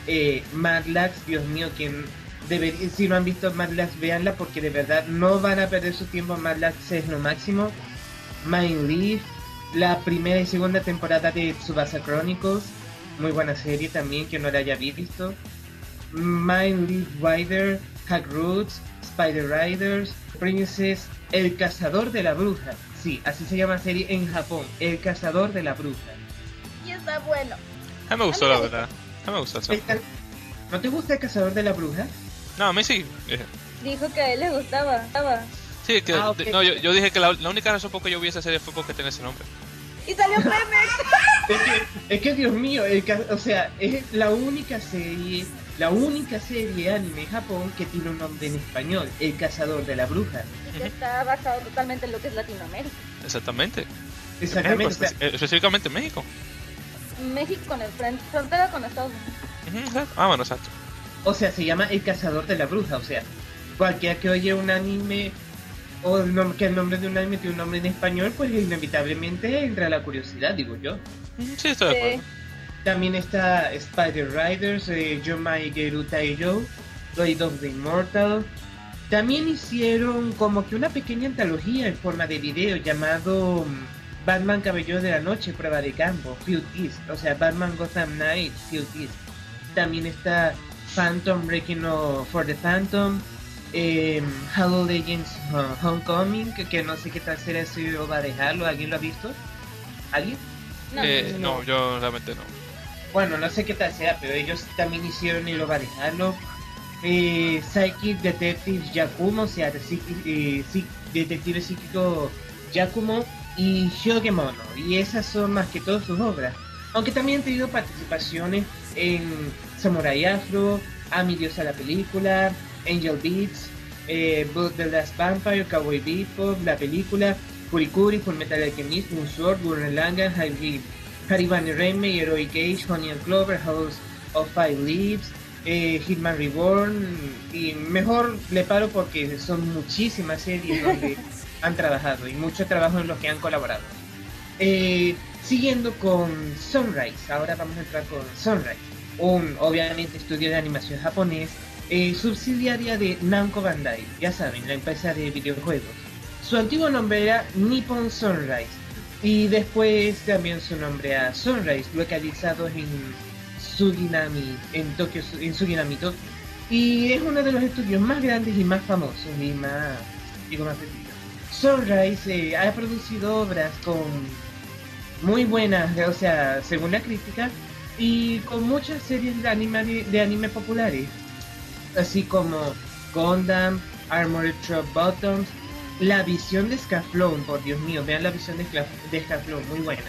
Eh, Mad Max, Dios mío, quien debería, si no han visto Mad Max, véanla porque de verdad no van a perder su tiempo. Mad Max es lo máximo. Mind Leaf. la primera y segunda temporada de Tsubasa Chronicles, muy buena serie también que no la haya visto. Mind Lead Rider, Hack Roots, Spider Riders, Princess, El Cazador de la Bruja. Sí, así se llama la serie en Japón, El Cazador de la Bruja. Y está bueno. A mí me gustó, la verdad. A mí me gustó ¿No te gusta El Cazador de la Bruja? No, a mí sí. Eh, Dijo que a él le gustaba. gustaba. Sí, que, Ah, no, yo, yo dije que la, la única razón por que yo vi esa serie fue porque tenía ese nombre. Y salió Pemex. Es que, es que Dios mío, el o sea, es la única serie, la única serie anime en Japón que tiene un nombre en español, El Cazador de la Bruja. Y que está basado totalmente en lo que es Latinoamérica. Exactamente. Exactamente. México, o sea, espe- específicamente en México. México con el fron- frontera con Estados Unidos. Ah, bueno, exacto. O sea, se llama El Cazador de la Bruja. O sea, cualquiera que oye un anime o el que el nombre de un anime tiene un nombre en español, pues inevitablemente entra la curiosidad, digo yo. Sí, estoy de acuerdo. También está Spider Riders, eh, Yomai Geru Taiyo, Blade of the Immortal. También hicieron como que una pequeña antología en forma de video llamado mm, Batman Cabello de la Noche, Prueba de Campo, Field East. O sea, Batman Gotham Knight, Field East. También está Phantom Breaking for the Phantom, eh, Halo Legends uh, Homecoming, que, que no sé qué tal será si lo va a dejarlo. ¿Alguien lo ha visto? ¿Alguien? No, Eh, no. no, yo realmente no. Bueno, no sé qué tal sea, pero ellos también hicieron y lo va a dejarlo. Eh, Psychic Detective Yakumo, o sea, de eh, Detective Psíquico Yakumo y Shogemono. Y esas son más que todo sus obras. Aunque también han tenido participaciones en Samurai Afro, a la película, Angel Beats, eh, Blood the Last Vampire, Cowboy Bebop, la película, Kurikuri, Full Metal Alchemist, Moonsword, Gurren Lagann, Haribani Renmei, Heroic Age, Honey and Clover, House of Five Leaves, eh, Hitman Reborn y mejor le paro porque son muchísimas series donde han trabajado y mucho trabajo en los que han colaborado. Eh, siguiendo con Sunrise, ahora vamos a entrar con Sunrise, un obviamente estudio de animación japonés, eh, subsidiaria de Namco Bandai, ya saben, la empresa de videojuegos. Su antiguo nombre era Nippon Sunrise y después cambió su nombre a Sunrise, localizado en Suginami, en Tokio, en Suginami, Tokio. Y es uno de los estudios más grandes y más famosos y más, digo más pequeños. Sunrise eh, ha producido obras con muy buenas, o sea, según la crítica, y con muchas series de anime, de anime populares, así como Gundam, Armored Truck Bottoms, la visión de Scaflón, por Dios mío, vean la visión de, de Scaflón, muy buena.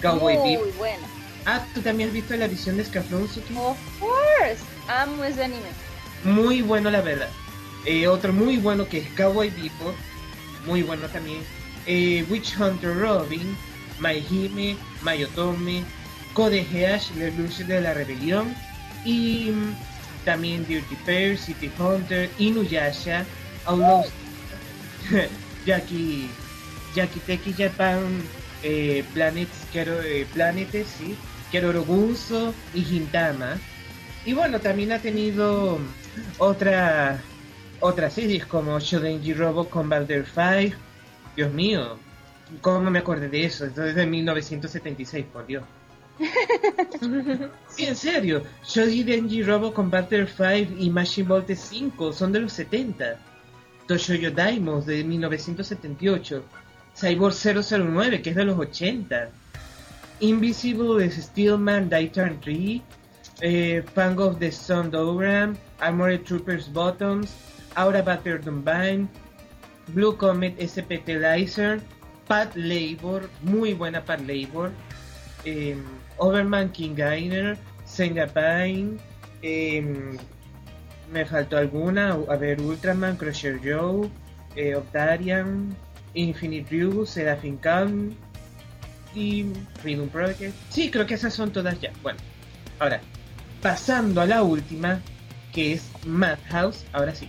Cowboy. Muy buena. Ah, ¿tú también has visto la visión de Scaflón, Suki? Of course. Amo ese anime. Muy bueno, la verdad. Eh, otro muy bueno que es Cowboy Bebop, muy bueno también. Eh, Witch Hunter Robin, Maihime, Mayotome, Code Geass, La Luz de la Rebelión y mm, también Dirty Pair, City Hunter, Inuyasha, Outlaws, Jackie, Jackie Teki Japan, eh, Planets, Kero, eh, Planetes, sí, Kerorogunso y Hintama. Y bueno, también ha tenido otra otras series como Shodenji Robo Commander 5. Dios mío, ¿cómo me acordé de eso? Esto es de 1976, por Dios. Sí, en serio. Shodenji Robo Commander 5 y Machine Bolt 5 son de los 70. Toshoyo Daimos de 1978. Cyborg 009 que es de los 80. Invisible es Steelman Dayton 3. Eh, of the Sun Dogram, Armored Troopers Bottoms, Aura Battle Combine, Blue Comet SPT Laser, Pat Labor, muy buena Pat Labor, eh, Overman King Gainer, Senga Pine, eh, me faltó alguna, a ver, Ultraman, Crusher Joe, eh, Octarian, Infinite Ryu, Seraphim Khan y Freedom Project. Sí, creo que esas son todas ya. Bueno, ahora, pasando a la última, que es Madhouse, ahora sí.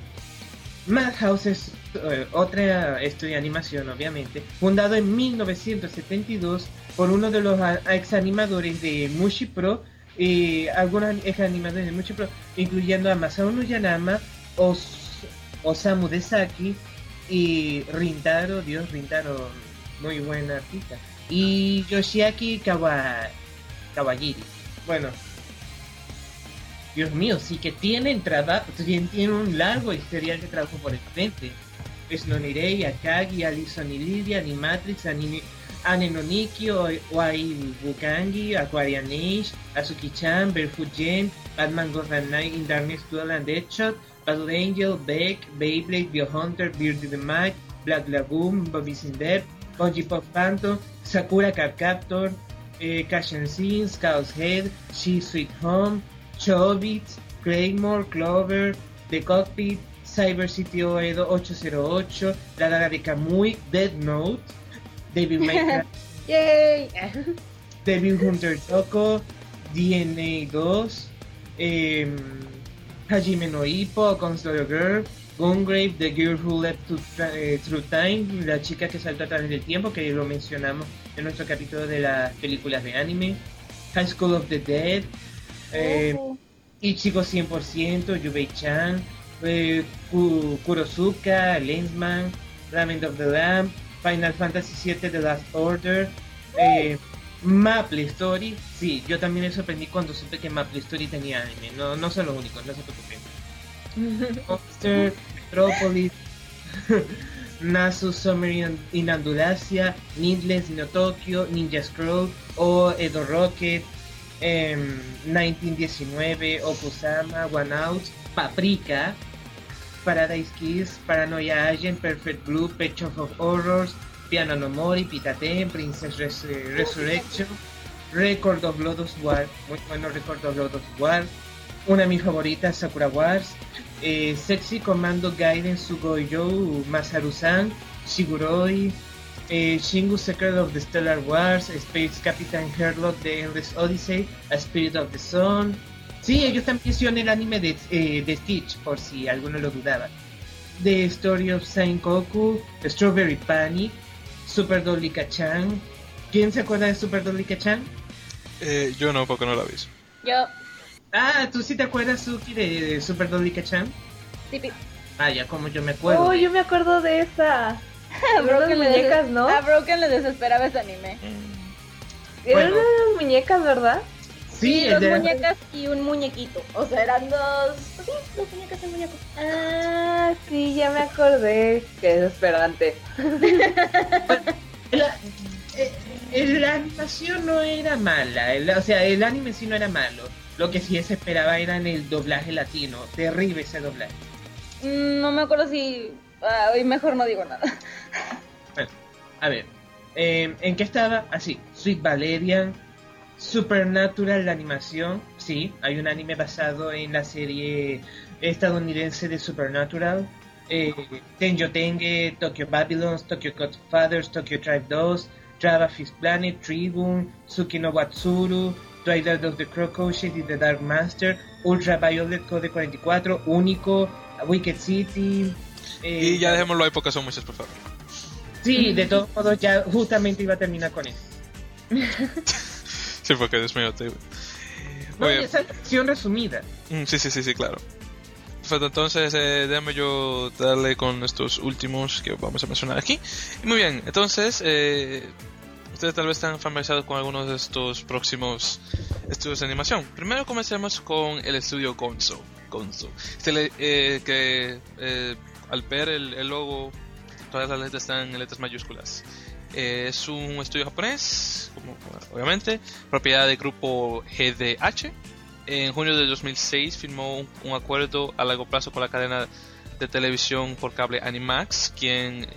Madhouse es eh, otra estudio de animación, obviamente, fundado en 1972 por uno de los ex animadores de Mushi Pro, y algunos ex animadores de Mushi Pro, incluyendo a Masao Yanama, Os Osamu Desaki y Rintaro, Dios Rintaro, muy buen artista. y Yoshiaki Kawa... Kawajiri. Bueno, Dios mío, sí que tienen trabajo, tienen un largo historial de trabajo por el frente. Es Nonirei, Akagi, Alison y Lidia, Animatrix, Ane no Nikki, Wai Bukangi, Aquarian Age, Azuki-chan, Barefoot Jane, Batman Gotham Knight in Darkness and Deadshot, Battle Angel, Beck, Beyblade, Biohunter, Beardy the Mike, Black Lagoon, Bobby Cinder, Koji Pop Phantom, Sakura Card Captor, eh, Cash and Chaos Head, She Sweet Home, Chobits, Claymore, Clover, The Cockpit, Cyber City Oedo 808, La Daga de Kamui, Dead Note, David ¡Yay! Devil Hunter Choco, DNA 2, eh, Hajime no Ippo, Constable Girl, Gungrave, The Girl Who Left to, eh, Through Time, la chica que saltó a través del tiempo, que lo mencionamos en nuestro capítulo de las películas de anime, High School of the Dead, eh, Ojo. Ichigo 100%, Yubei-chan, eh, Ku- Kurosuka, Lensman, Lament of the Lamb, Final Fantasy VII The Last Order, eh, Maple Story. Sí, yo también me sorprendí cuando supe que Maple Story tenía anime. No, no son los únicos, no se preocupen. Monster, Metropolis, Nasu Summer in, in Andulasia, Needless no Tokyo, Ninja Scroll, o Edo Rocket, em, 1919, Okusama, One Out, Paprika, Paradise Kiss, Paranoia Agent, Perfect Blue, Pet of Horrors, Piano no Mori, Pitaten, Princess eh, Resurrection, Record of Lotus War, muy bueno Record of Lotus War, una de mis favoritas, Sakura Wars, eh, Sexy Commando Gaiden Sugoyo Masaru-san, Shiguroi, eh, Shingu Secret of the Stellar Wars, Space Captain Herlock The Endless Odyssey, A Spirit of the Sun. Sí, ellos también hicieron el anime de, eh, de Stitch, por si alguno lo dudaba. The Story of Goku, Strawberry Panic, Super Dolika-chan. ¿Quién se acuerda de Super Dolika-chan? Eh, yo no, porque no la vi. Yo, Ah, ¿tú sí te acuerdas, Suki, de, de Super Dolika-chan? tipi. Ah, ya como yo me acuerdo. Oh, yo me acuerdo de esa. A Eran Broken le muñecas, des- ¿no? A Broken le desesperaba ese anime. Eran Bueno. unas muñecas, ¿verdad? Sí, dos de- muñecas y un muñequito. O sea, eran dos. pues sí, dos muñecas y un muñeco. Ah, sí, ya me acordé. Qué desesperante. La, eh, eh, la animación no era mala, el- o sea, el anime sí no era malo. Lo que sí se esperaba era en el doblaje latino. Terrible ese doblaje. Mm, No me acuerdo si. ah, hoy mejor no digo nada. Bueno, a ver, eh, ¿en qué estaba? Así, Sweet Valerian, Supernatural la animación, sí, hay un anime basado en la serie estadounidense de Supernatural. Eh, Tenjo Tenge, Tokyo Babylons, Tokyo Godfathers, Tokyo Tribe 2, Java Fist Planet, Tribune, Suki no Watsuru, Twilight of the Crocodile y The Dark Master, Ultraviolet Code 44, Único, Wicked City. eh, Y ya dejémoslo ahí porque son muchas, por favor. Sí, de todos modos, ya justamente iba a terminar con eso. Sí, porque Dios mío, te... No, Oye, esa es la versión resumida. Mm, Sí, sí, sí, sí, claro. Perfecto, entonces eh, déjame yo darle con estos últimos que vamos a mencionar aquí. Muy bien, entonces, eh, ustedes tal vez están familiarizados con algunos de estos próximos estudios de animación. Primero comencemos con el estudio Gonzo. Gonzo. Este le- eh, que eh, al ver el, el logo, todas las letras están en letras mayúsculas. Es un estudio japonés, como, obviamente, propiedad del grupo GDH. En junio de 2006 firmó un, acuerdo a largo plazo con la cadena de televisión por cable Animax, quien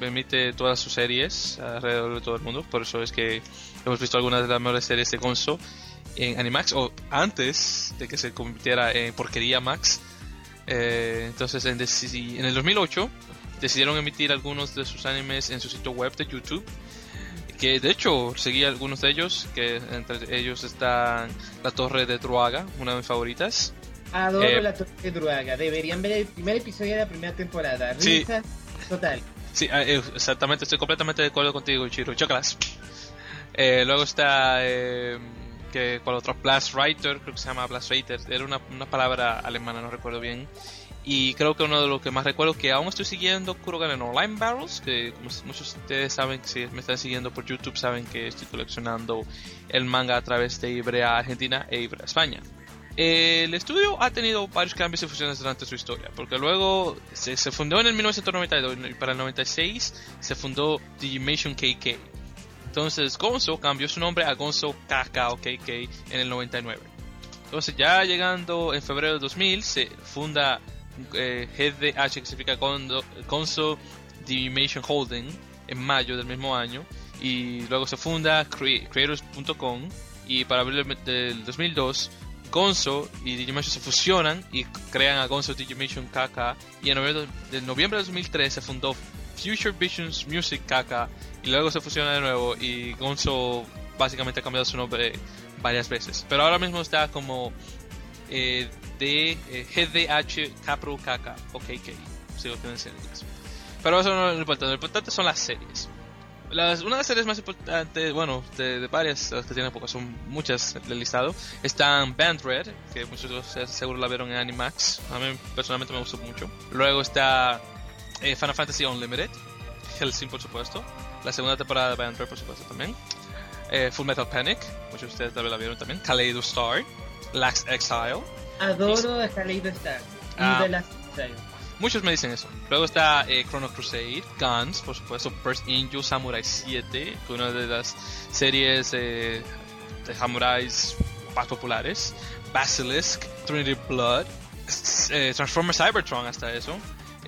emite todas sus series alrededor de todo el mundo. Por eso es que hemos visto algunas de las mejores series de Gonzo en Animax, o antes de que se convirtiera en Porquería Max. Eh, entonces, en, en el 2008 decidieron emitir algunos de sus animes en su sitio web de YouTube. Que de hecho seguí algunos de ellos, que entre ellos están La Torre de Druaga, una de mis favoritas. Adoro Eh, la Torre de Druaga. Deberían ver el primer episodio de la primera temporada. Sí. Risas total. Sí, ah, eh, exactamente, estoy completamente de acuerdo contigo, Chiro. Choclas. Eh, luego está, eh, que, ¿cuál otro? Blast Writer, creo que se llama Blast Writer. Era una, una palabra alemana, no recuerdo bien. Y creo que uno de los que más recuerdo que aún estoy siguiendo Kurogan en Online Barrels, que muchos de ustedes saben, si me están siguiendo por YouTube, saben que estoy coleccionando el manga a través de Ibrea Argentina e Ibrea España. El estudio ha tenido varios cambios y fusiones durante su historia, porque luego se, fundó en el 1992 y para el 96 se fundó Digimation KK. Entonces Gonzo cambió su nombre a Gonzo KK o KK en el 99. Entonces ya llegando en febrero de 2000 se funda eh, GDH que significa Gondo- Gonzo Digimation Holding en mayo del mismo año. Y luego se funda Cre- Creators.com y para abril del- del 2002 Gonzo y Digimation se fusionan y crean a Gonzo Digimation KK y en noviembre de noviembre de 2003 se fundó Future Visions Music KK y luego se fusiona de nuevo y Gonzo básicamente ha cambiado su nombre varias veces. Pero ahora mismo está como eh, de eh, GDH Capro KK o KK si lo quieren en pero eso no es lo importante lo importante son las series las, una de las series más importantes, bueno, de, de varias, las que tienen pocas, son muchas del listado. Están Band Red, que muchos de ustedes seguro la vieron en Animax. A mí personalmente me gustó mucho. Luego está eh, Final Fantasy Unlimited, Hellsing por supuesto. La segunda temporada de Band Red por supuesto también. Eh, Full Metal Panic, muchos de ustedes tal vez la vieron también. Kaleido Star, Last Exile. Adoro a Kaleido Star. Ah. De las Muchos me dicen eso. Luego está eh, Chrono Crusade, Guns, por supuesto, First Angel, Samurai 7, que es una de las series eh, de samuráis más populares. Basilisk, Trinity Blood, eh, Transformers Cybertron, hasta eso.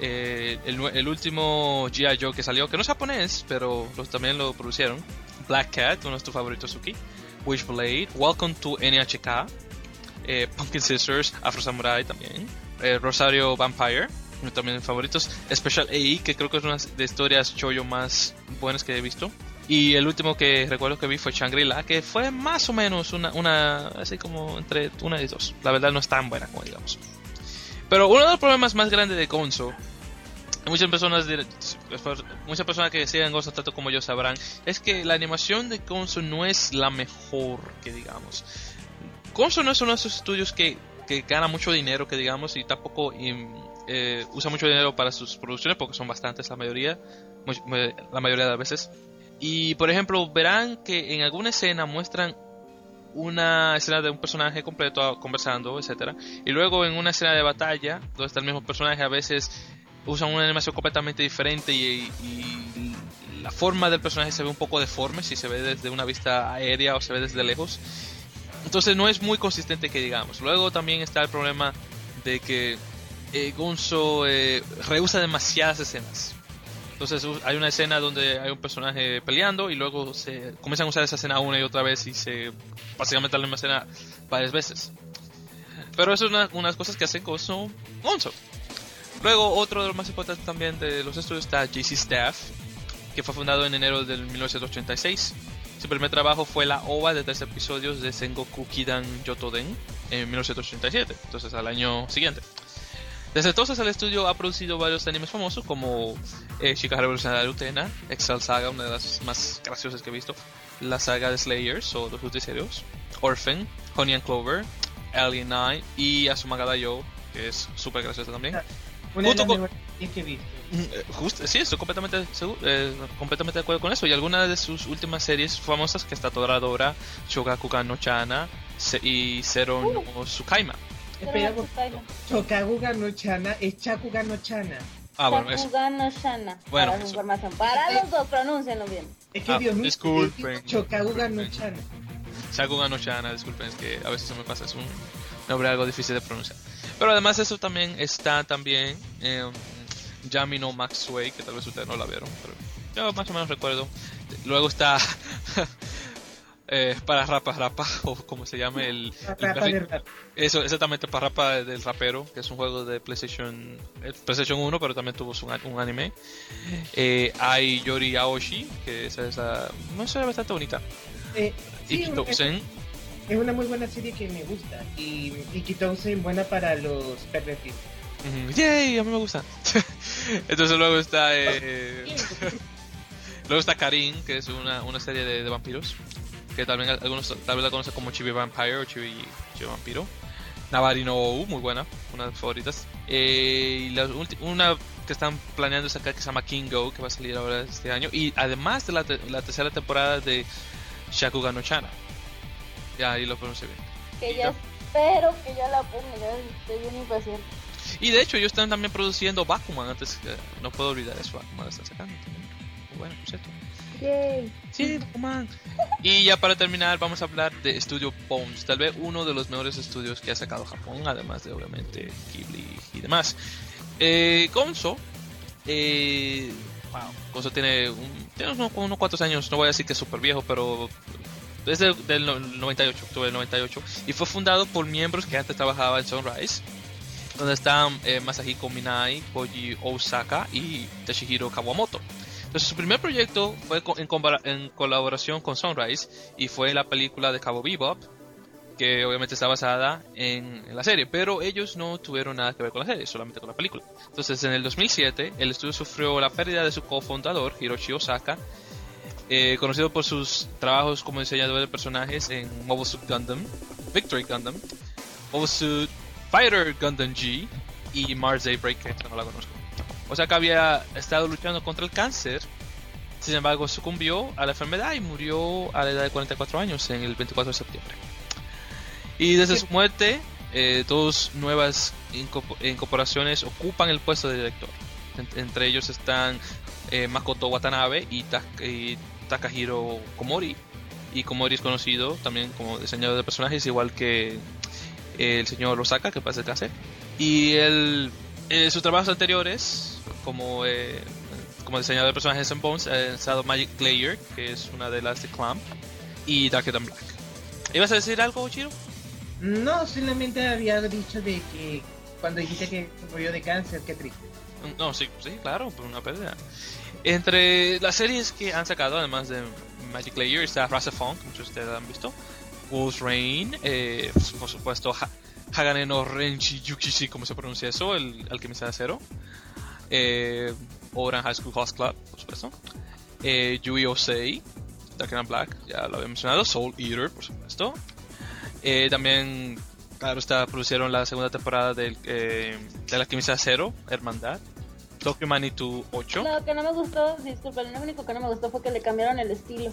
Eh, el, último G.I. Joe que salió, que no es japonés, pero los, también lo producieron. Black Cat, uno de tus favoritos, Suki. Witchblade, Welcome to NHK. Eh, Pumpkin Scissors, Afro Samurai también. Eh, Rosario Vampire, también favoritos. Special AI, que creo que es una de historias choyo más buenas que he visto. Y el último que recuerdo que vi fue Shangri-La, que fue más o menos una, una, así como entre una y dos. La verdad no es tan buena como digamos. Pero uno de los problemas más grandes de Gonzo, muchas personas, muchas personas que siguen Gonzo tanto como yo sabrán, es que la animación de Gonzo no es la mejor que digamos. Gonzo no es uno de esos estudios que, que gana mucho dinero, que digamos, y tampoco im- eh, usa mucho dinero para sus producciones, porque son bastantes la mayoría, much- mu- la mayoría de las veces. Y por ejemplo, verán que en alguna escena muestran una escena de un personaje completo conversando, etcétera, y luego en una escena de batalla, donde está el mismo personaje, a veces usan una animación completamente diferente y, y la forma del personaje se ve un poco deforme si se ve desde una vista aérea o se ve desde lejos. Entonces no es muy consistente que digamos. Luego también está el problema de que eh, Gonzo eh, rehúsa demasiadas escenas. Entonces hay una escena donde hay un personaje peleando y luego se comienzan a usar esa escena una y otra vez y se básicamente la misma escena varias veces. Pero eso es una, unas cosas que hacen Gonzo Gonzo. Luego otro de los más importantes también de los estudios está JC Staff, que fue fundado en enero del 1986. Su primer trabajo fue la OVA de tres episodios de Sengoku Kidan Yotoden en 1987, entonces al año siguiente. Desde entonces el estudio ha producido varios animes famosos como eh, Chica Revolucionaria Utena, Excel Saga, una de las más graciosas que he visto, la saga de Slayers o los justicieros, Orphan, Honey and Clover, Alien Eye y Asumagada Yo, que es súper graciosa también. Una de las que visto. Eh, Just, sí, estoy completamente, seguro, eh, completamente de acuerdo con eso. Y algunas de sus últimas series famosas, que está Toradora, Shogakukan no Chana se- y Zero no Tsukaima. Espera, no Chana es Chakuga no Chana. Ah, bueno, eso. Sakugano Shana. Bueno, para su información. Para los dos, pronúncienlo bien. Es que Ah, Dios mío, disculpen. Chokaguga no Disculpen. Chana. Shakugan no Chana, disculpen, es que a veces se me pasa, es un nombre algo difícil de pronunciar. Pero además eso también está también eh, Yami no Maxway, que tal vez ustedes no la vieron, pero yo más o menos recuerdo. Luego está eh, para Rapa Rapa, o como se llame el, el Rapa. Eso, exactamente, Parrapa del Rapero, que es un juego de PlayStation, eh, PlayStation 1, pero también tuvo su- un, anime. Eh, hay Yori Aoshi, que esa es la, no sé, bastante bonita. Eh, Y sí, un- Kitousen, es una muy buena serie que me gusta. Y, y Kitousen buena para los pervertidos. Yay, a mí me gusta. Entonces luego está eh, luego está Karin, que es una, una serie de, vampiros, que también algunos tal vez la conocen como Chibi Vampire o Chibi, Chibi Vampiro. Navarino muy buena, una de mis favoritas. Eh, y la una que están planeando sacar que se llama King Go, que va a salir ahora este año. Y además de la, la tercera temporada de Shakugan no Chana. Ya ahí lo pronuncié bien. Que ya espero que ya la ponga, ya estoy bien impaciente. Y de hecho, ellos están también produciendo Bakuman. Antes, que- no puedo olvidar eso. Bakuman lo están sacando también. Bueno, por cierto. Yay. Sí, Bakuman. Y ya para terminar, vamos a hablar de Studio Bones. Tal vez uno de los mejores estudios que ha sacado Japón, además de obviamente Ghibli y demás. Eh, Gonzo. Eh, wow, Gonzo tiene, un, tiene unos, unos cuantos años. No voy a decir que es súper viejo, pero es del, del no- 98, octubre del 98. Y fue fundado por miembros que antes trabajaban en Sunrise. Donde están eh, Masahiko Minai, Koji Osaka y Toshihiro Kawamoto. Entonces su primer proyecto fue en, en colaboración con Sunrise y fue la película de Cabo Bebop, que obviamente está basada en, en la serie, pero ellos no tuvieron nada que ver con la serie, solamente con la película. Entonces en el 2007 el estudio sufrió la pérdida de su cofundador, Hiroshi Osaka, eh, conocido por sus trabajos como diseñador de personajes en Mobile Suit Gundam, Victory Gundam, Mobile Suit Fighter Gundam G y Mars Daybreak, que no la conozco. O sea que había estado luchando contra el cáncer, sin embargo sucumbió a la enfermedad y murió a la edad de 44 años en el 24 de septiembre. Y desde su muerte, eh, dos nuevas incorpor- incorporaciones ocupan el puesto de director. En- entre ellos están eh, Makoto Watanabe y, y Takahiro Komori. Y Komori es conocido también como diseñador de personajes, igual que el señor Osaka, que pasa clase. Y el, eh, sus trabajos anteriores, como, eh, como diseñador de personajes en Bones, ha estado Magic Player, que es una de las de Clamp, y Darker Than Black. ¿Ibas a decir algo, Chiro? No, solamente había dicho de que cuando dijiste que murió de cáncer, qué triste. No, sí, sí, claro, por una pérdida. Entre las series que han sacado, además de Magic Layer, está Rasa Funk, muchos de ustedes han visto. Wolf's Rain, eh, por supuesto, ha Hagane no Renchi Yukishi, como se pronuncia eso, el alquimista de acero. Eh, Oran High School Host Club, por supuesto. Eh, Yui Osei, Dark and Black, ya lo había mencionado. Soul Eater, por supuesto. Eh, también, claro, está, produjeron la segunda temporada del, eh, de acero, Hermandad. Manitou 8. Lo que no me gustó, disculpen, lo único que no me gustó fue que le cambiaron el estilo.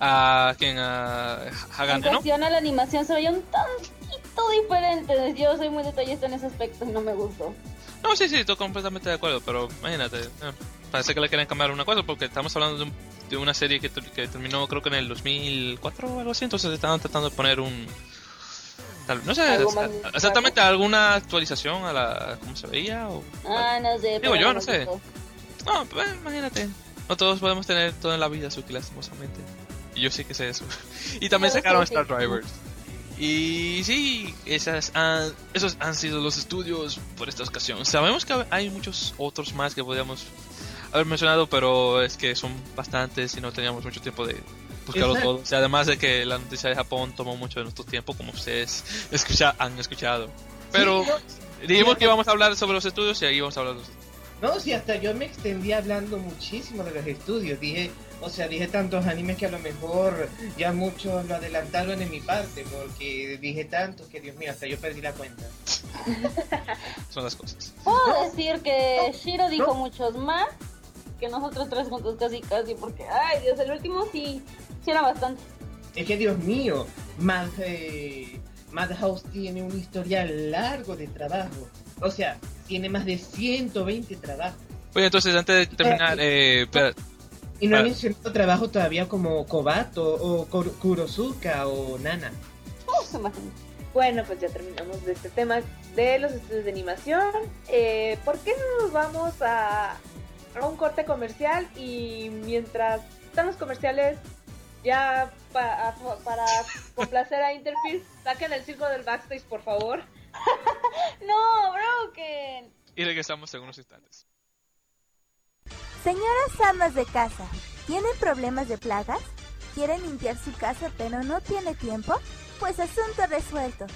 A quien a En Hagane, ¿no? cuestión a la animación se veía un tantito diferente. Yo soy muy detallista en ese aspecto y no me gustó. No, sí, sí, estoy completamente de acuerdo, pero imagínate, eh, parece que le quieren cambiar una cosa porque estamos hablando de, un- de una serie que, que terminó creo que en el 2004 o algo así, entonces estaban tratando de poner un... tal- no sé, exactamente alguna actualización a la... cómo se veía o... Ah, no sé. Digo yo, no sé. No, pues, imagínate, no todos podemos tener todo en la vida, Suki, lastimosamente. Y yo sí que sé eso. y también sacaron Star. Drivers. Y sí, esas han- esos han sido los estudios por esta ocasión. Sabemos que hay muchos otros más que podríamos haber mencionado, pero es que son bastantes y no teníamos mucho tiempo de buscarlos Exacto. todos. Y además de que la noticia de Japón tomó mucho de nuestro tiempo, como ustedes escucha, han escuchado. Pero Sí, yo- dijimos que íbamos a hablar sobre los estudios y ahí vamos a hablar de los estudios. No, sí, hasta yo me extendí hablando muchísimo de los estudios. Dije, o sea, dije tantos animes que a lo mejor ya muchos lo adelantaron en mi parte, porque dije tantos que Dios mío, hasta yo perdí la cuenta. Son las cosas. Puedo decir que Shiro dijo no. muchos más que nosotros tres juntos casi casi porque, ay Dios, el último sí, sí era bastante. Es que Dios mío, Mad, eh, Madhouse tiene un historial largo de trabajo. O sea, tiene más de 120 trabajos. Oye, entonces antes de terminar, eh, espera, Y no he Ah. mencionado trabajo todavía como Kobato o Kur- Kurosuka o Nana. Imagina. Bueno, pues ya terminamos de este tema de los estudios de animación. Eh, ¿Por qué no nos vamos a, a un corte comercial? Y mientras están los comerciales, ya pa- a- para complacer a Interfín, saquen el circo del backstage, por favor. No, Broken. y regresamos en unos instantes. Señoras amas de casa, ¿tienen problemas de plagas? ¿Quieren limpiar su casa pero no tiene tiempo? Pues asunto resuelto.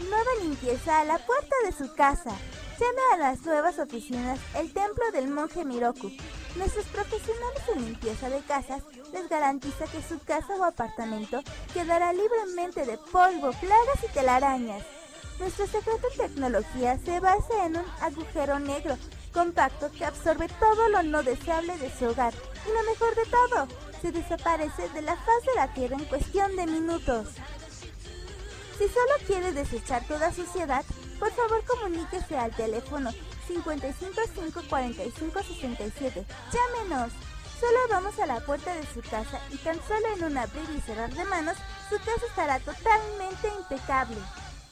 Nueva limpieza a la puerta de su casa. Llame a las nuevas oficinas El Templo del Monje Miroku. Nuestros profesionales en limpieza de casas les garantiza que su casa o apartamento quedará libremente de polvo, plagas y telarañas. Nuestro secreto tecnología se basa en un agujero negro compacto que absorbe todo lo no deseable de su hogar. Y lo mejor de todo, se desaparece de la faz de la Tierra en cuestión de minutos. Si solo quiere desechar toda suciedad, por favor comuníquese al teléfono 5554567. Llámenos. Solo vamos a la puerta de su casa y tan solo en un abrir y cerrar de manos, su casa estará totalmente impecable.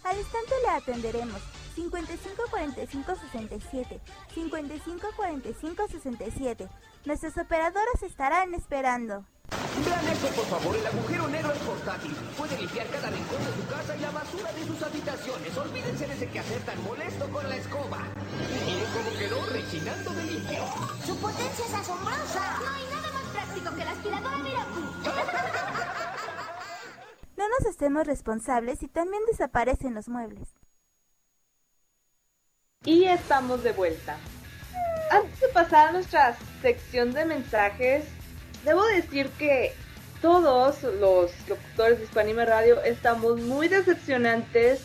Al instante le atenderemos. 554567. 554567. Nuestras operadoras estarán esperando. Vean esto, por favor. El agujero negro es portátil. Puede limpiar cada rincón de su casa y la basura de sus habitaciones. Olvídense de ese quehacer tan molesto con la escoba. Y miren cómo quedó rechinando de limpio. Su potencia es asombrosa. No hay nada más práctico que la aspiradora Miracle. No nos hacemos responsables si también desaparecen los muebles. Y estamos de vuelta. Antes de pasar a nuestra sección de mensajes, debo decir que todos los locutores de Hispanime Radio estamos muy decepcionantes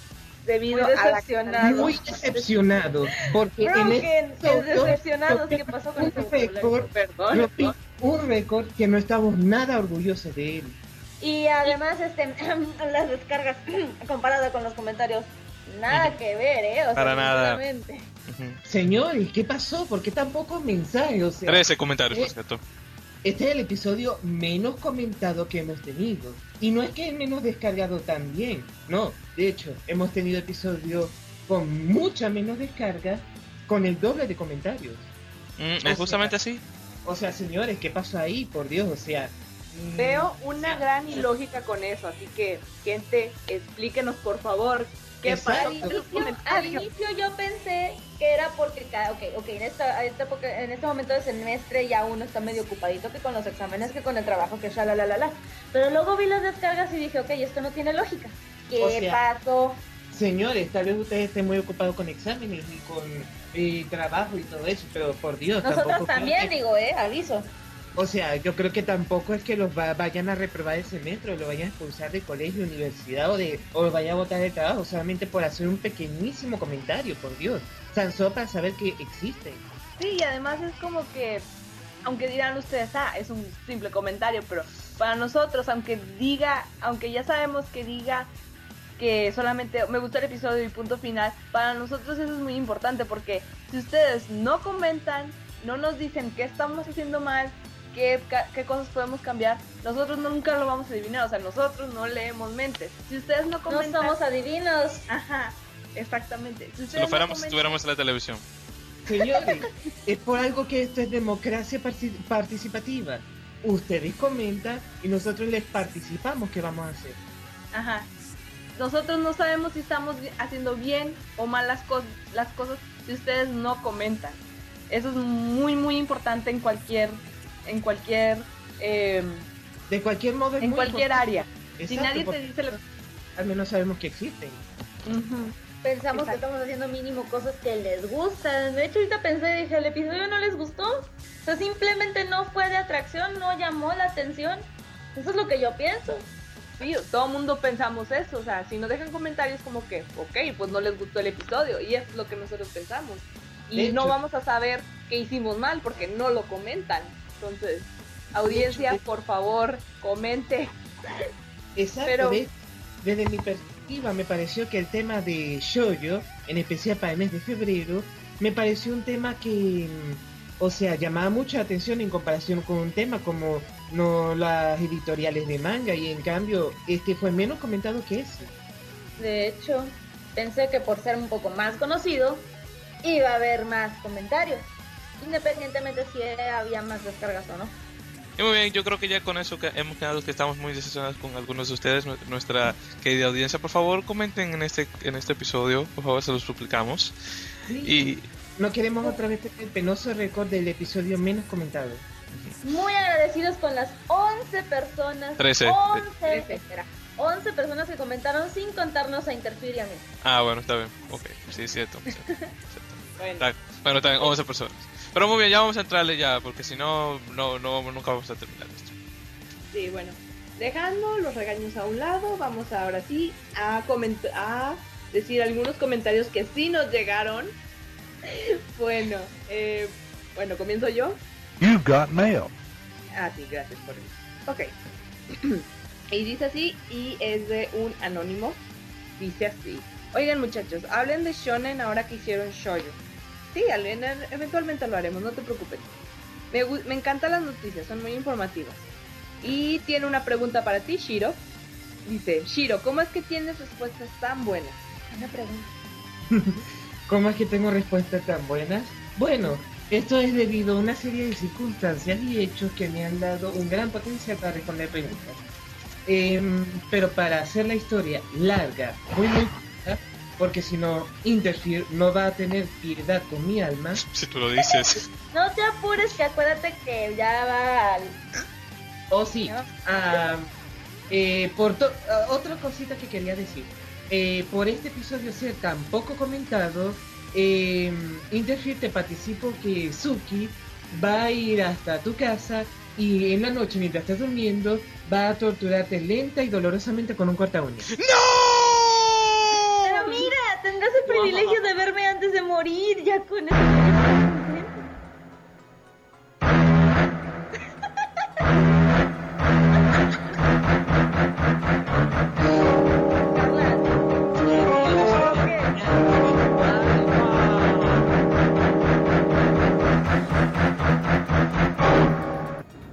debido Muy a la decepcionados. Muy decepcionado. Porque en Broken, este el decepcionados, ¿qué pasó con un vocabulario? récord, Perdón. un récord que no estamos nada orgullosos de él. Y además, este, las descargas comparado con los comentarios, nada que ver, ¿eh? O sea, Para nada. sinceramente. Ujú. Señores, ¿qué pasó? ¿Por qué tan pocos mensajes? O sea, 13 comentarios, por eh, cierto. Este es el episodio menos comentado que hemos tenido. Y no es que el menos descargado también. No, de hecho, hemos tenido episodios con mucha menos descarga, con el doble de comentarios. Mm, es justamente así. O sea, señores, ¿qué pasó ahí? Por Dios, o sea... mm, Veo una gran ilógica con eso, así que, gente, explíquenos por favor qué pasó Al inicio, al inicio yo pensé que era porque, ca- ok, ok, en, esta, en esta época- en este momento de semestre ya uno está medio ocupadito que con los exámenes, que con el trabajo, que ya la la la la. Pero luego vi las descargas y dije, ok, esto no tiene lógica. ¿Qué O sea, pasó? Señores, tal vez ustedes estén muy ocupados con exámenes y con eh, trabajo y todo eso, pero por Dios, Nosotros también, que- digo, eh, aviso. O sea, yo creo que tampoco es que los va- vayan a reprobar el semestre, o lo vayan a expulsar de colegio, universidad o de o vayan a botar de trabajo solamente por hacer un pequeñísimo comentario, por Dios. Solo para saber que existen. Sí, y además es como que, aunque dirán ustedes, ah, es un simple comentario, pero para nosotros, aunque diga, aunque ya sabemos que diga que solamente me gustó el episodio y punto final, para nosotros eso es muy importante porque si ustedes no comentan, no nos dicen qué estamos haciendo mal, qué, cosas podemos cambiar, nosotros nunca lo vamos a adivinar, o sea, nosotros no leemos mentes. Si ustedes no No comentan, somos adivinos. ajá, exactamente. Si Si ustedes lo no fuéramos, si comentan- estuviéramos en la televisión. Señores, es por algo que esto es democracia parti- participativa. Ustedes comentan y nosotros les participamos qué vamos a hacer. Ajá. Nosotros no sabemos si estamos haciendo bien o mal las, cos- las cosas si ustedes no comentan. Eso es muy muy importante en cualquier en cualquier eh, De cualquier modo es en muy cualquier importante. área. si Exacto, nadie te dice lo Al menos sabemos que existen. Pensamos que estamos haciendo mínimo cosas que les gustan. De hecho, ahorita pensé, dije, el episodio no les gustó. O sea, simplemente no fue de atracción, no llamó la atención. Eso es lo que yo pienso. Sí, todo mundo pensamos eso, o sea, si nos dejan comentarios como que, ok, pues no les gustó el episodio y eso es lo que nosotros pensamos. Y no vamos a saber qué hicimos mal porque no lo comentan. Entonces, audiencia, por favor, comente. Exacto, Pero- de- desde mi perspectiva me pareció que el tema de Shoyo, en especial para el mes de febrero, me pareció un tema que, mm, o sea, llamaba mucha atención en comparación con un tema como no las editoriales de manga y en cambio este fue menos comentado que ese. De hecho, pensé que por ser un poco más conocido, iba a haber más comentarios. Independientemente si había más descargas o no. Y muy bien, yo creo que ya con eso que hemos quedado que estamos muy decepcionados con algunos de ustedes, nu- nuestra querida audiencia. Por favor, comenten en este en este episodio, por favor, se los suplicamos. Y No queremos otra vez tener el penoso récord del episodio menos comentado. Muy agradecidos con las 11 personas. Trece. 11, espera, 11 personas que comentaron sin contarnos a Interfere y a mí. ah, bueno, está bien. Ok, sí, es cierto. cierto, cierto. Bueno, Está- Bueno, está bien, 11 personas. Pero muy bien, ya vamos a entrarle ya, porque si no, no, no vamos- nunca vamos a terminar esto. sí, bueno. Dejando los regaños a un lado, vamos ahora sí a comentar, a decir algunos comentarios que sí nos llegaron. bueno, eh, bueno, comienzo yo. You've got mail. Ah, sí, gracias por eso. Ok. y dice así, y es de un anónimo. Dice así. Oigan muchachos, hablen de Shonen ahora que hicieron Shoujo. Sí, eventualmente lo haremos, no te preocupes. Me, me encantan las noticias, son muy informativas. Y tiene una pregunta para ti, Shiro. Dice, Shiro, ¿cómo es que tienes respuestas tan buenas? Una pregunta. ¿Cómo es que tengo respuestas tan buenas? Bueno, esto es debido a una serie de circunstancias y hechos que me han dado un gran potencial para responder preguntas. Em, pero para hacer la historia larga, muy porque si no, Interfere no va a tener piedad con mi alma. Si tú lo dices. No te apures, que acuérdate que ya va al... Oh, sí. Ah, eh, por to- ah, otra cosita que quería decir. Eh, por este episodio ser tan poco comentado, eh, Interfere te participo que Suki va a ir hasta tu casa y en la noche mientras estás durmiendo va a torturarte lenta y dolorosamente con un corta uña. El privilegio de verme antes de morir, ya con eso.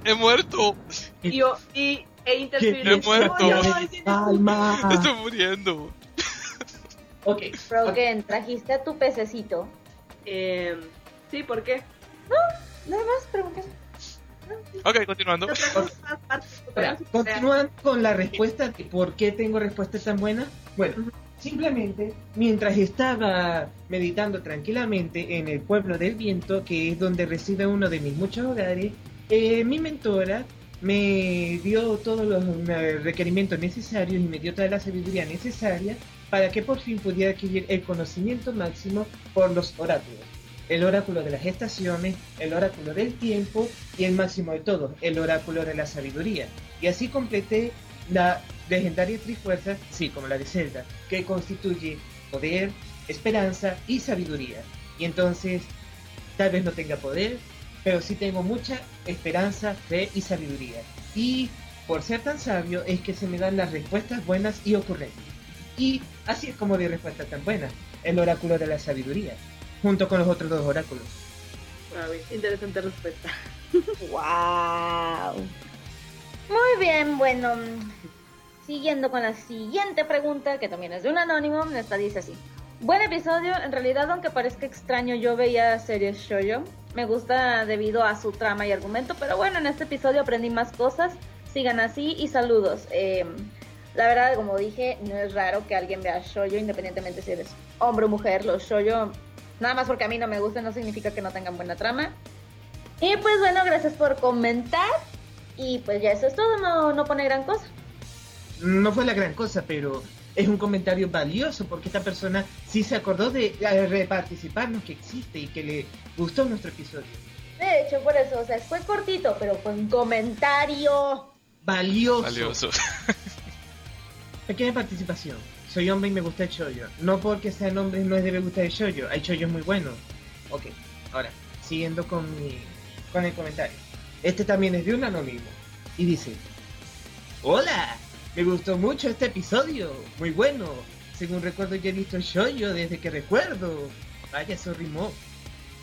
¡He muerto! Y, yo- y e He muerto. Estoy muriendo. Ok. Frogen, trajiste a tu pececito. Eh, sí, ¿por qué? Nada más pregunté. Ok, continuando. Ahora, continúan con la respuesta de por qué tengo respuestas tan buenas. Bueno, simplemente mientras estaba meditando tranquilamente en el pueblo del viento, que es donde reside uno de mis muchos hogares, eh, mi mentora me dio todos los eh, requerimientos necesarios y me dio toda la sabiduría necesaria para que por fin pudiera adquirir el conocimiento máximo por los oráculos. El oráculo de las estaciones, el oráculo del tiempo y el máximo de todos, el oráculo de la sabiduría. Y así completé la legendaria trifuerza, sí, como la de Zelda, que constituye poder, esperanza y sabiduría. Y entonces, tal vez no tenga poder, pero sí tengo mucha esperanza, fe y sabiduría. Y por ser tan sabio es que se me dan las respuestas buenas y ocurrentes. Y así es como di respuestas tan buenas, el oráculo de la sabiduría, junto con los otros dos oráculos. Ver, interesante respuesta. ¡Wow! Muy bien, bueno. Siguiendo con la siguiente pregunta, que también es de un anónimo, esta dice así. Buen episodio, en realidad aunque parezca extraño yo veía series shoujo, me gusta debido a su trama y argumento, pero bueno, en este episodio aprendí más cosas, sigan así y saludos. Eh, la verdad, como dije, no es raro que alguien vea shoujo, independientemente si eres hombre o mujer, los shoujo, nada más porque a mí no me gustan no significa que no tengan buena trama. Y pues bueno, gracias por comentar. Y pues ya eso es todo, no, no pone gran cosa. No fue la gran cosa, pero es un comentario valioso porque esta persona sí se acordó de eh, reparticiparnos que existe y que le gustó nuestro episodio. De hecho, por eso, o sea, fue cortito, pero fue un comentario. Valioso. Valioso. Pequeña participación. Soy hombre y me gusta el chollo. No porque sean hombres no es de me gusta el chollo. Hay chollos muy buenos. Ok, ahora, siguiendo con mi con el comentario. Este también es de un anónimo. Y dice, Hola, me gustó mucho este episodio. Muy bueno. Según recuerdo ya he visto Shoyo desde que recuerdo. Vaya, eso rimó.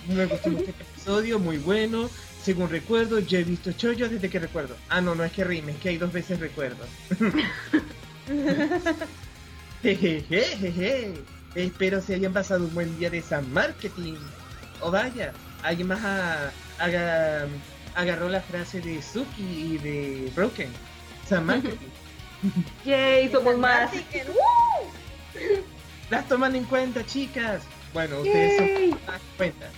Me gustó mucho este episodio, muy bueno. Según recuerdo, yo he visto Shoyo desde que recuerdo. Ah, no, no es que rime, es que hay dos veces recuerdo. Jejejeje. Espero se hayan pasado un buen día de San Marketing. O vaya, alguien más a- aga- agarró la frase de Suki y de Broken. San Marketing. Yay, somos más. ¡woo! Las toman en cuenta, chicas. Bueno, ustedes son más en cuenta.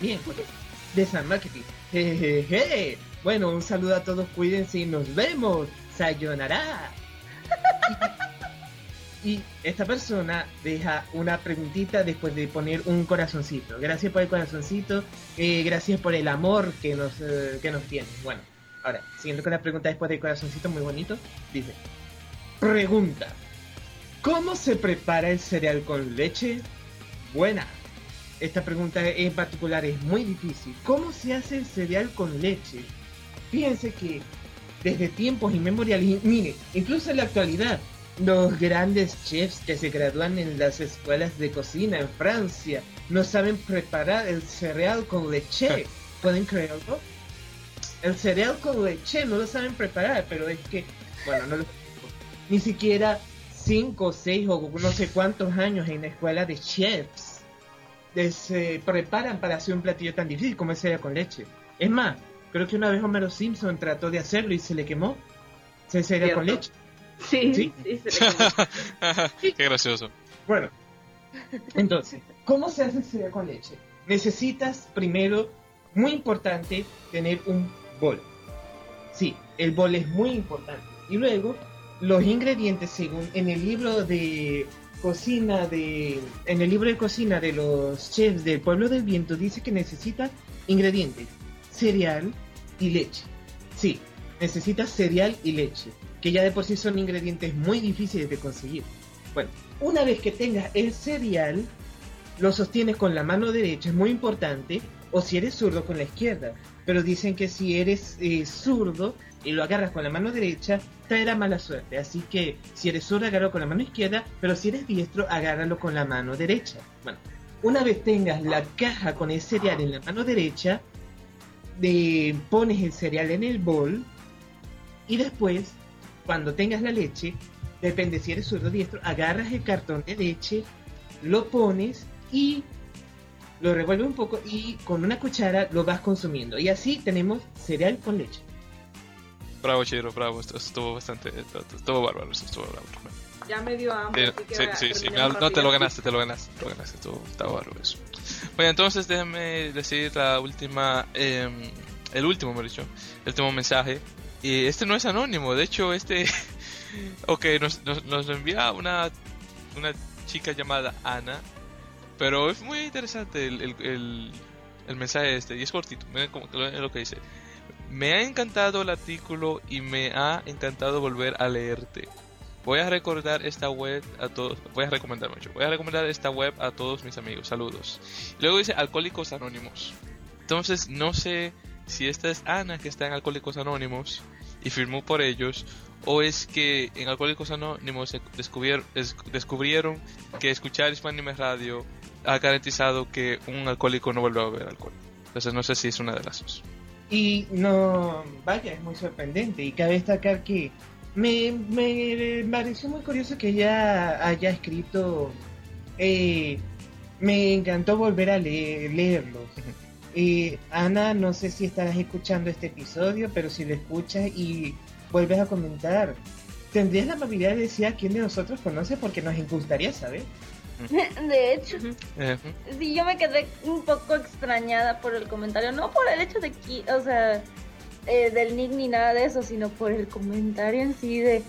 Bien, pues, de San Marketing. Jejeje. Bueno, un saludo a todos, cuídense y nos vemos. Sayonara. Y esta persona deja una preguntita después de poner un corazoncito. Gracias por el corazoncito, eh, gracias por el amor que nos, eh, que nos tiene. Bueno, ahora, siguiendo con la pregunta después del corazoncito, muy bonito, dice, pregunta, ¿Cómo se prepara el cereal con leche? Buena. Esta pregunta en particular es muy difícil. ¿Cómo se hace el cereal con leche? Fíjense que desde tiempos inmemoriales, mire, incluso en la actualidad, los grandes chefs que se gradúan en las escuelas de cocina en Francia no saben preparar el cereal con leche. ¿Pueden creerlo? El cereal con leche no lo saben preparar, pero es que, bueno, no lo ni siquiera 5, 6 o no sé cuántos años en la escuela de chefs de- se preparan para hacer un platillo tan difícil como el cereal con leche. Es más, creo que una vez Homero Simpson trató de hacerlo y se le quemó. Se cereal con leche. Sí, Sí. sí, se le quemó. Qué gracioso. Bueno, entonces, ¿cómo se hace cereal con leche? Necesitas primero, muy importante, tener un bol. Sí, el bol es muy importante. Y luego, los ingredientes, según en el libro de cocina de. En el libro de cocina de los chefs del pueblo del viento, dice que necesitas ingredientes: cereal y leche. Sí, necesitas cereal y leche, que ya de por sí son ingredientes muy difíciles de conseguir. Bueno, una vez que tengas el cereal, lo sostienes con la mano derecha, es muy importante, o si eres zurdo con la izquierda. Pero dicen que si eres eh, zurdo y lo agarras con la mano derecha, traerá mala suerte. Así que si eres zurdo, agárralo con la mano izquierda, pero si eres diestro, agárralo con la mano derecha. Bueno, una vez tengas la caja con el cereal en la mano derecha, de, pones el cereal en el bol y después, cuando tengas la leche, depende si eres zurdo diestro, agarras el cartón de leche, lo pones y lo revuelves un poco y con una cuchara lo vas consumiendo. Y así tenemos cereal con leche. Bravo, Chiro, bravo. Estuvo bastante. Estuvo, bárbaro. Estuvo bárbaro. Ya me dio hambre, Sí, así que sí, sí, sí. No, no, te lo ganaste, te lo ganaste, te lo ganaste. Bárbaro eso. Bueno, entonces déjame decir la última. em, el último, me dicho. El último mensaje. Y este no es anónimo, de hecho, este. ok, nos, nos, nos lo envía una, una chica llamada Ana. Pero es muy interesante el, el, el, el mensaje este, y es cortito. Miren lo que dice. Me ha encantado el artículo y me ha encantado volver a leerte. Voy a recordar esta web a todos. Voy a recomendar mucho. Voy a recomendar esta web a todos mis amigos. Saludos. Luego dice Alcohólicos Anónimos. Entonces no sé si esta es Ana que está en Alcohólicos Anónimos y firmó por ellos o es que en Alcohólicos Anónimos es- descubrieron que escuchar Hispanime Radio ha garantizado que un alcohólico no vuelve a beber alcohol. Entonces no sé si es una de las dos. Y no, vaya, es muy sorprendente. Y cabe destacar que me, me pareció muy curioso que ella haya escrito. eh, me encantó volver a leer, leerlo. Eh, Ana, no sé si estarás escuchando este episodio, pero si lo escuchas y vuelves a comentar, ¿tendrías la amabilidad de decir a quién de nosotros conoce? Porque nos gustaría saber. De hecho, Eh, sí, yo me quedé un poco extrañada por el comentario, no por el hecho de que, o sea, eh, del nick ni nada de eso, sino por el comentario en sí de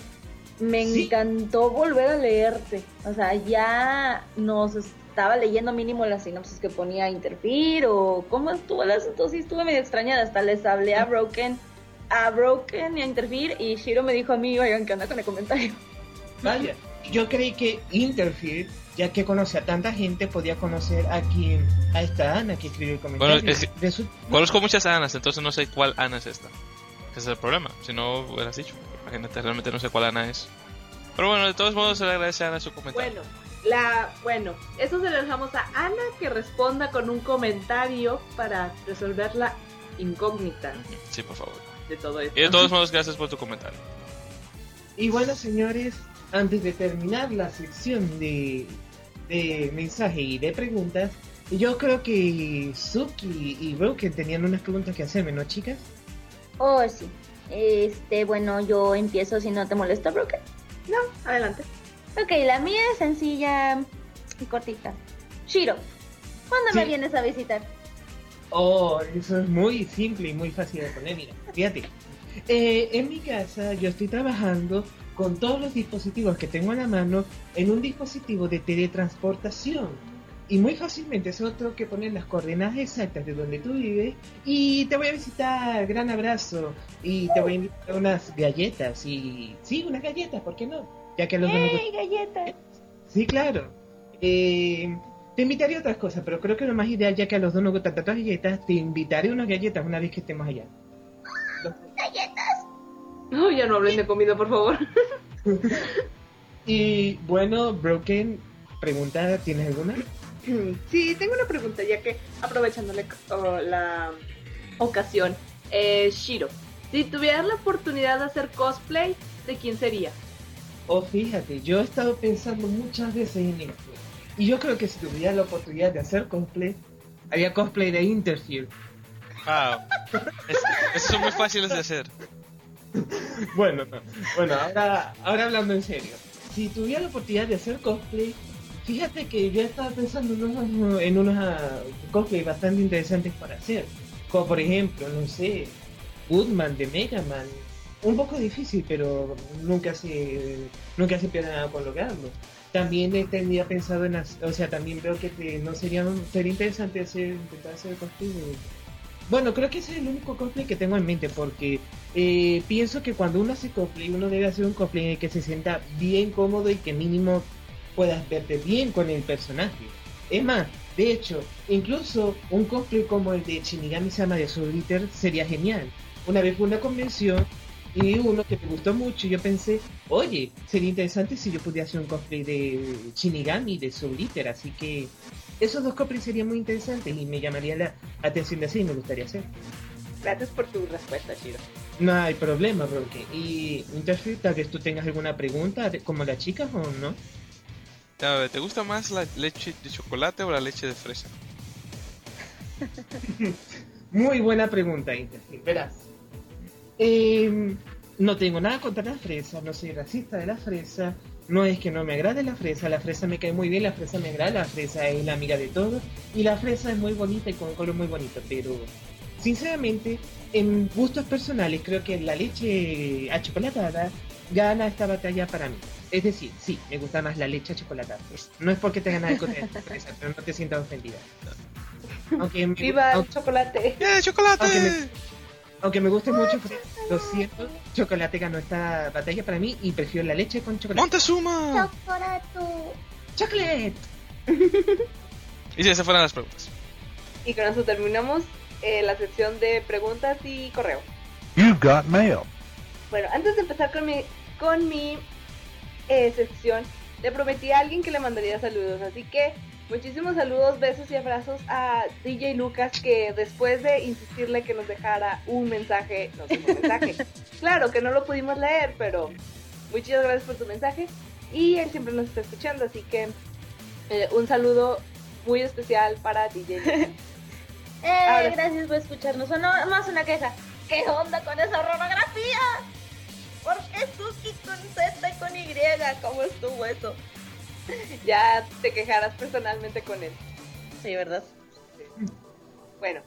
me Sí. encantó volver a leerte. O sea, ya nos estaba leyendo mínimo la sinopsis que ponía Interfir o cómo estuvo el asunto, sí estuve medio extrañada, hasta les hablé a Broken, a Broken y a Interfir y Shiro me dijo a mí, oigan, ¿qué onda con el comentario? Vaya, yo creí que Interfield, ya que conoce a tanta gente, podía conocer a quien, a esta Ana que escribió el comentario. Bueno, es- Conozco muchas Anas, entonces no sé cuál Ana es esta. Ese es el problema. Si no hubieras dicho, imagínate, realmente no sé cuál Ana es. Pero bueno, de todos modos, se le agradece a Ana su comentario. Bueno, la, bueno, eso se lo dejamos a Ana que responda con un comentario para resolver la incógnita Sí, por favor. de todo esto. Y de todos modos, gracias por tu comentario. Y bueno, señores, antes de terminar la sección de, de mensaje y de preguntas, yo creo que Suki y Broken tenían unas preguntas que hacerme, ¿no, chicas? Oh, sí. Este, bueno, yo empiezo si no te molesta, Broken. No, adelante. Ok, la mía es sencilla y cortita. Shiro, ¿cuándo me vienes a visitar? Oh, eso es muy simple y muy fácil de poner, mira, fíjate. Eh, en mi casa yo estoy trabajando con todos los dispositivos que tengo a la mano en un dispositivo de teletransportación. Y muy fácilmente es otro que poner las coordenadas exactas de donde tú vives y te voy a visitar, gran abrazo, y te voy a invitar unas galletas y... Sí, unas galletas, ¿por qué no? ya que a los ¡Ey, galletas! Sí, claro. Eh, te invitaría a otras cosas, pero creo que lo más ideal, ya que a los dos nos gustan tantas galletas, te invitaré unas galletas una vez que estemos allá. No, ya no hablen de comida, por favor. Y bueno, Broken, pregunta, ¿tienes alguna? Sí, tengo una pregunta, ya que aprovechando la, o- la ocasión. Eh, Shiro, si tuvieras la oportunidad de hacer cosplay, ¿de quién sería? Oh, fíjate, yo he estado pensando muchas veces en esto. Y yo creo que si tuviera la oportunidad de hacer cosplay, haría cosplay de Interfield. Wow. Es- esos son muy fáciles de hacer. Bueno, no. bueno, ahora, ahora hablando en serio. Si tuviera la oportunidad de hacer cosplay, fíjate que yo estaba pensando en unos, en ah, bastante interesantes para hacer. Como por ejemplo, no sé, Woodman de Mega Man. Un poco difícil, pero nunca se, nunca se pierde nada con lograrlo. También tenía pensado en, o sea, también veo que no sería, sería interesante hacer, intentar hacer cosplay de, bueno, creo que ese es el único cosplay que tengo en mente porque eh, pienso que cuando uno hace cosplay, uno debe hacer un cosplay en el que se sienta bien cómodo y que mínimo puedas verte bien con el personaje. Es más, de hecho, incluso un cosplay como el de Shinigami Sama de Soul Eater sería genial. Una vez fue una convención y uno que me gustó mucho, yo pensé, oye, sería interesante si yo pudiera hacer un cosplay de Shinigami de Soul Eater, así que esos dos cosplays serían muy interesantes y me llamaría la atención de y me gustaría hacer. Gracias por tu respuesta, Shiro. No hay problema, Broke. Y Interfield, tal vez tú tengas alguna pregunta, como las chicas o no. A ver, ¿te gusta más la leche de chocolate o la leche de fresa? Muy buena pregunta, Interfield. Verás. Eh, no tengo nada contra la fresa, no soy racista de la fresa. No es que no me agrade la fresa, la fresa me cae muy bien, la fresa me agrada, la fresa es la amiga de todos. Y la fresa es muy bonita y con un color muy bonito, pero sinceramente, en gustos personales, creo que la leche achocolatada gana esta batalla para mí. Es decir, sí, me gusta más la leche achocolatada. No es porque tenga nada en contra de la fresa, pero no te sientas ofendida. Aunque me, ¡Viva el chocolate! ¡Eh, chocolate! Aunque me- aunque me guste mucho, lo siento, chocolate ganó esta batalla para mí y prefiero la leche con chocolate. ¡Montezuma! Chocorato. ¡Chocolate! Y sí, esas fueron las preguntas. Y con eso terminamos eh, la sección de preguntas y correo. You've got mail. Bueno, antes de empezar con mi, con mi eh, sección, le prometí a alguien que le mandaría saludos. Así que muchísimos saludos, besos y abrazos a DJ Lucas, que después de insistirle que nos dejara un mensaje, nos dejó un mensaje. claro que no lo pudimos leer, pero muchas gracias por tu mensaje. Y él siempre nos está escuchando, así que eh, un saludo muy especial para DJ Lucas. Eh, Ahora gracias por escucharnos. No, más una queja. ¿Qué onda con esa orografía? ¿Por qué Suki con Z y con Y? ¿Cómo estuvo eso? ya te quejarás personalmente con él. Sí, ¿verdad? Bueno,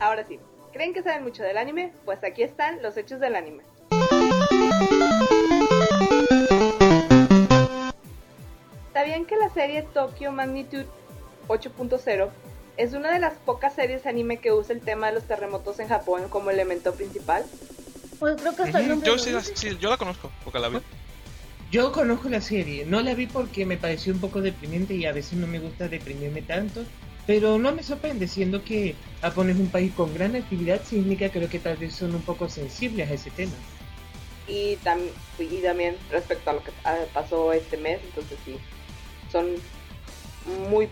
ahora sí. ¿Creen que saben mucho del anime? Pues aquí están los hechos del anime. ¿Sabían que la serie Tokyo Magnitude 8.0 es una de las pocas series anime que usa el tema de los terremotos en Japón como elemento principal? Pues creo que hasta el Ujú, nombre Yo sí la, sí, yo la conozco, porque la vi. Yo conozco la serie, no la vi porque me pareció un poco deprimente y a veces no me gusta deprimirme tanto, pero no me sorprende, siendo que Japón es un país con gran actividad sísmica, creo que tal vez son un poco sensibles a ese tema. Y, tam- y también respecto a lo que pasó este mes, entonces sí, son muy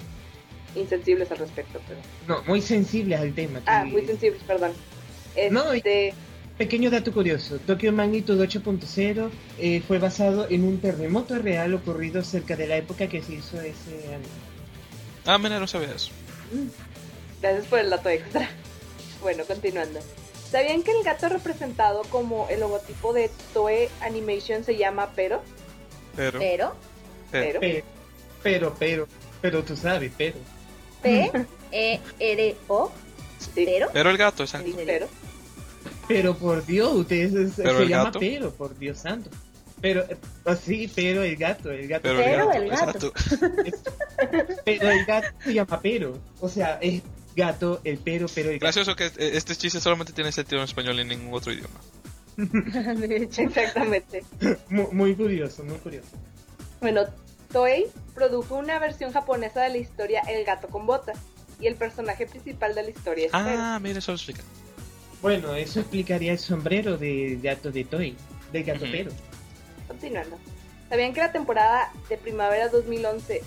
insensibles al respecto, pero... No, muy sensibles al tema. Ah, muy sensibles, perdón. No, y- Este, Pequeño dato curioso, Tokyo Magnitude 8.0 eh, fue basado en un terremoto real ocurrido cerca de la época que se hizo ese anime. Ah, mira, no sabía eso. Gracias por el dato extra. Bueno, continuando. ¿Sabían que el gato representado como el logotipo de Toei Animation se llama Pero? Pero, Pero, pero, Pero. Pero, pero, pero, pero tú sabes, pero. P, E, R, O, Sí, pero. pero el gato, exacto. Pero. Pero por Dios, ustedes se- ¿Pero se el llama gato? pero, por Dios santo. Pero, eh, oh, sí, pero el gato, el gato. Pero, Pero el el gato. Pero el gato se llama pero. O sea, es gato, el pero, pero el gato. Gracioso que eh, este chiste solamente tiene sentido en español y en ningún otro idioma. De hecho. Exactamente. Mu- muy curioso, muy curioso. Bueno, Toei produjo una versión japonesa de la historia El gato con botas. Y el personaje principal de la historia es. Ah, mira, eso lo explica. Bueno, eso explicaría el sombrero de gato de Toy, de gato pero. Continuando. ¿Sabían que la temporada de primavera 2011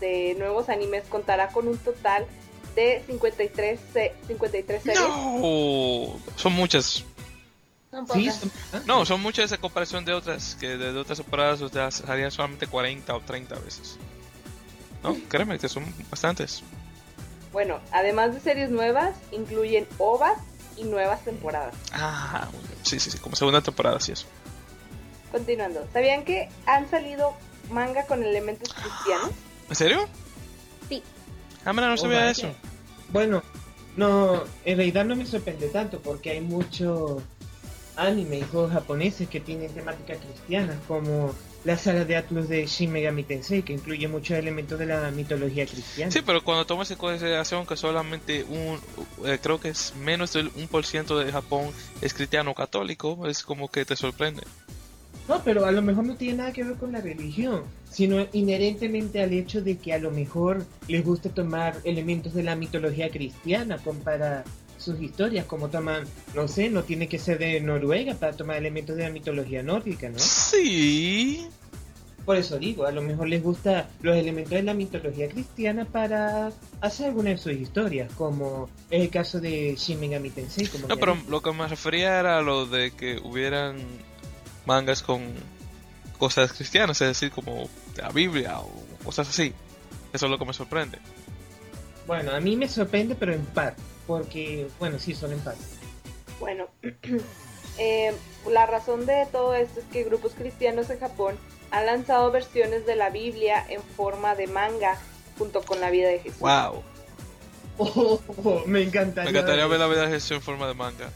de nuevos animes contará con un total de 53, se- 53 series? No, son muchas. Son Sí, pocas. son- ah, No, son muchas en comparación de otras, que de, de otras temporadas o sea, salían solamente 40 o 30 veces. No, créeme que son bastantes. Bueno, además de series nuevas, incluyen OVAs y nuevas temporadas. Ah, sí, sí, sí, como segunda temporada, sí, eso. Continuando. ¿Sabían que han salido manga con elementos cristianos? ¿En serio? Sí. Ah, mira, no Oh, sabía eso. Bueno, no, en realidad no me sorprende tanto porque hay muchos anime y juegos japoneses que tienen temática cristiana, como la saga de Atlus de Shin Megami Tensei, que incluye muchos elementos de la mitología cristiana. Sí, pero cuando tomas en consideración que solamente un, eh, creo que es menos del 1% de Japón es cristiano católico, es como que te sorprende. No, pero a lo mejor no tiene nada que ver con la religión, sino inherentemente al hecho de que a lo mejor les gusta tomar elementos de la mitología cristiana como para sus historias, como toman, no sé, no tiene que ser de Noruega para tomar elementos de la mitología nórdica, ¿no? Sí. Por eso digo, a lo mejor les gusta los elementos de la mitología cristiana para hacer alguna de sus historias, como es el caso de Shin Megami Tensei, como No, pero dije. lo que me refería era a lo de que hubieran mangas con cosas cristianas, es decir, como la Biblia o cosas así. Eso es lo que me sorprende. Bueno, a mí me sorprende, pero en parte, porque, bueno, sí, son en parte. Bueno, eh, la razón de todo esto es que grupos cristianos en Japón han lanzado versiones de la Biblia en forma de manga junto con la vida de Jesús. Wow. Oh, oh, me encantaría, Me encantaría ver la eso. vida de Jesús en forma de manga.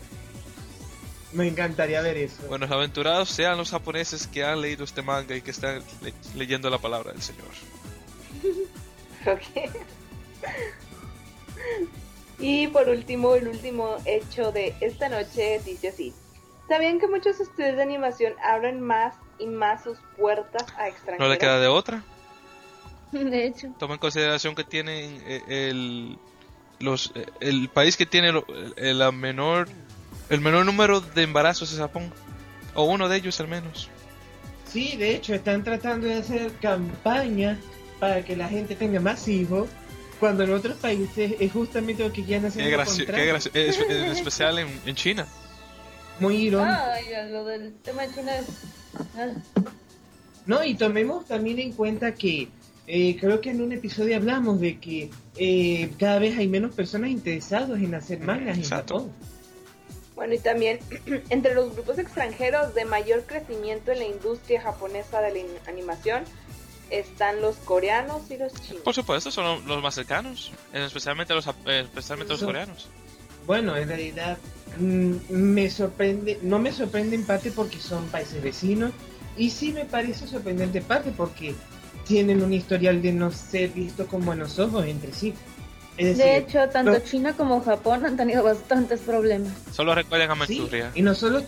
Me encantaría ver eso. Bueno, los aventurados sean los japoneses que han leído este manga y que están le- leyendo la palabra del Señor. Ok. Y por último, el último hecho de esta noche dice así. ¿Sabían que muchos estudios de animación abren más y más sus puertas a No extranjeros? le queda de otra. De hecho. Toma en consideración que tienen eh, el los eh, el país que tiene el, la menor el menor número de embarazos es Japón o uno de ellos al menos. Sí, de hecho, están tratando de hacer campañas para que la gente tenga más hijos, cuando en otros países es justamente lo que quieren hacer. Qué es- en especial en, en China. Muy irónico. Lo del tema de China es... ah, No, y tomemos también en cuenta que eh, creo que en un episodio hablamos de que eh, cada vez hay menos personas interesadas en hacer mangas en Exacto. Japón. Bueno, y también entre los grupos extranjeros de mayor crecimiento en la industria japonesa de la animación están los coreanos y los chinos. Por supuesto, son los más cercanos, en especialmente los eh, especialmente los coreanos. Bueno, en realidad mm, me sorprende, no me sorprende en parte porque son países vecinos y sí me parece sorprendente en parte porque tienen un historial de no ser visto con buenos ojos entre sí. Decir, De hecho, tanto no- China como Japón han tenido bastantes problemas. Solo recuerden a sí, Manchuria. y no solo,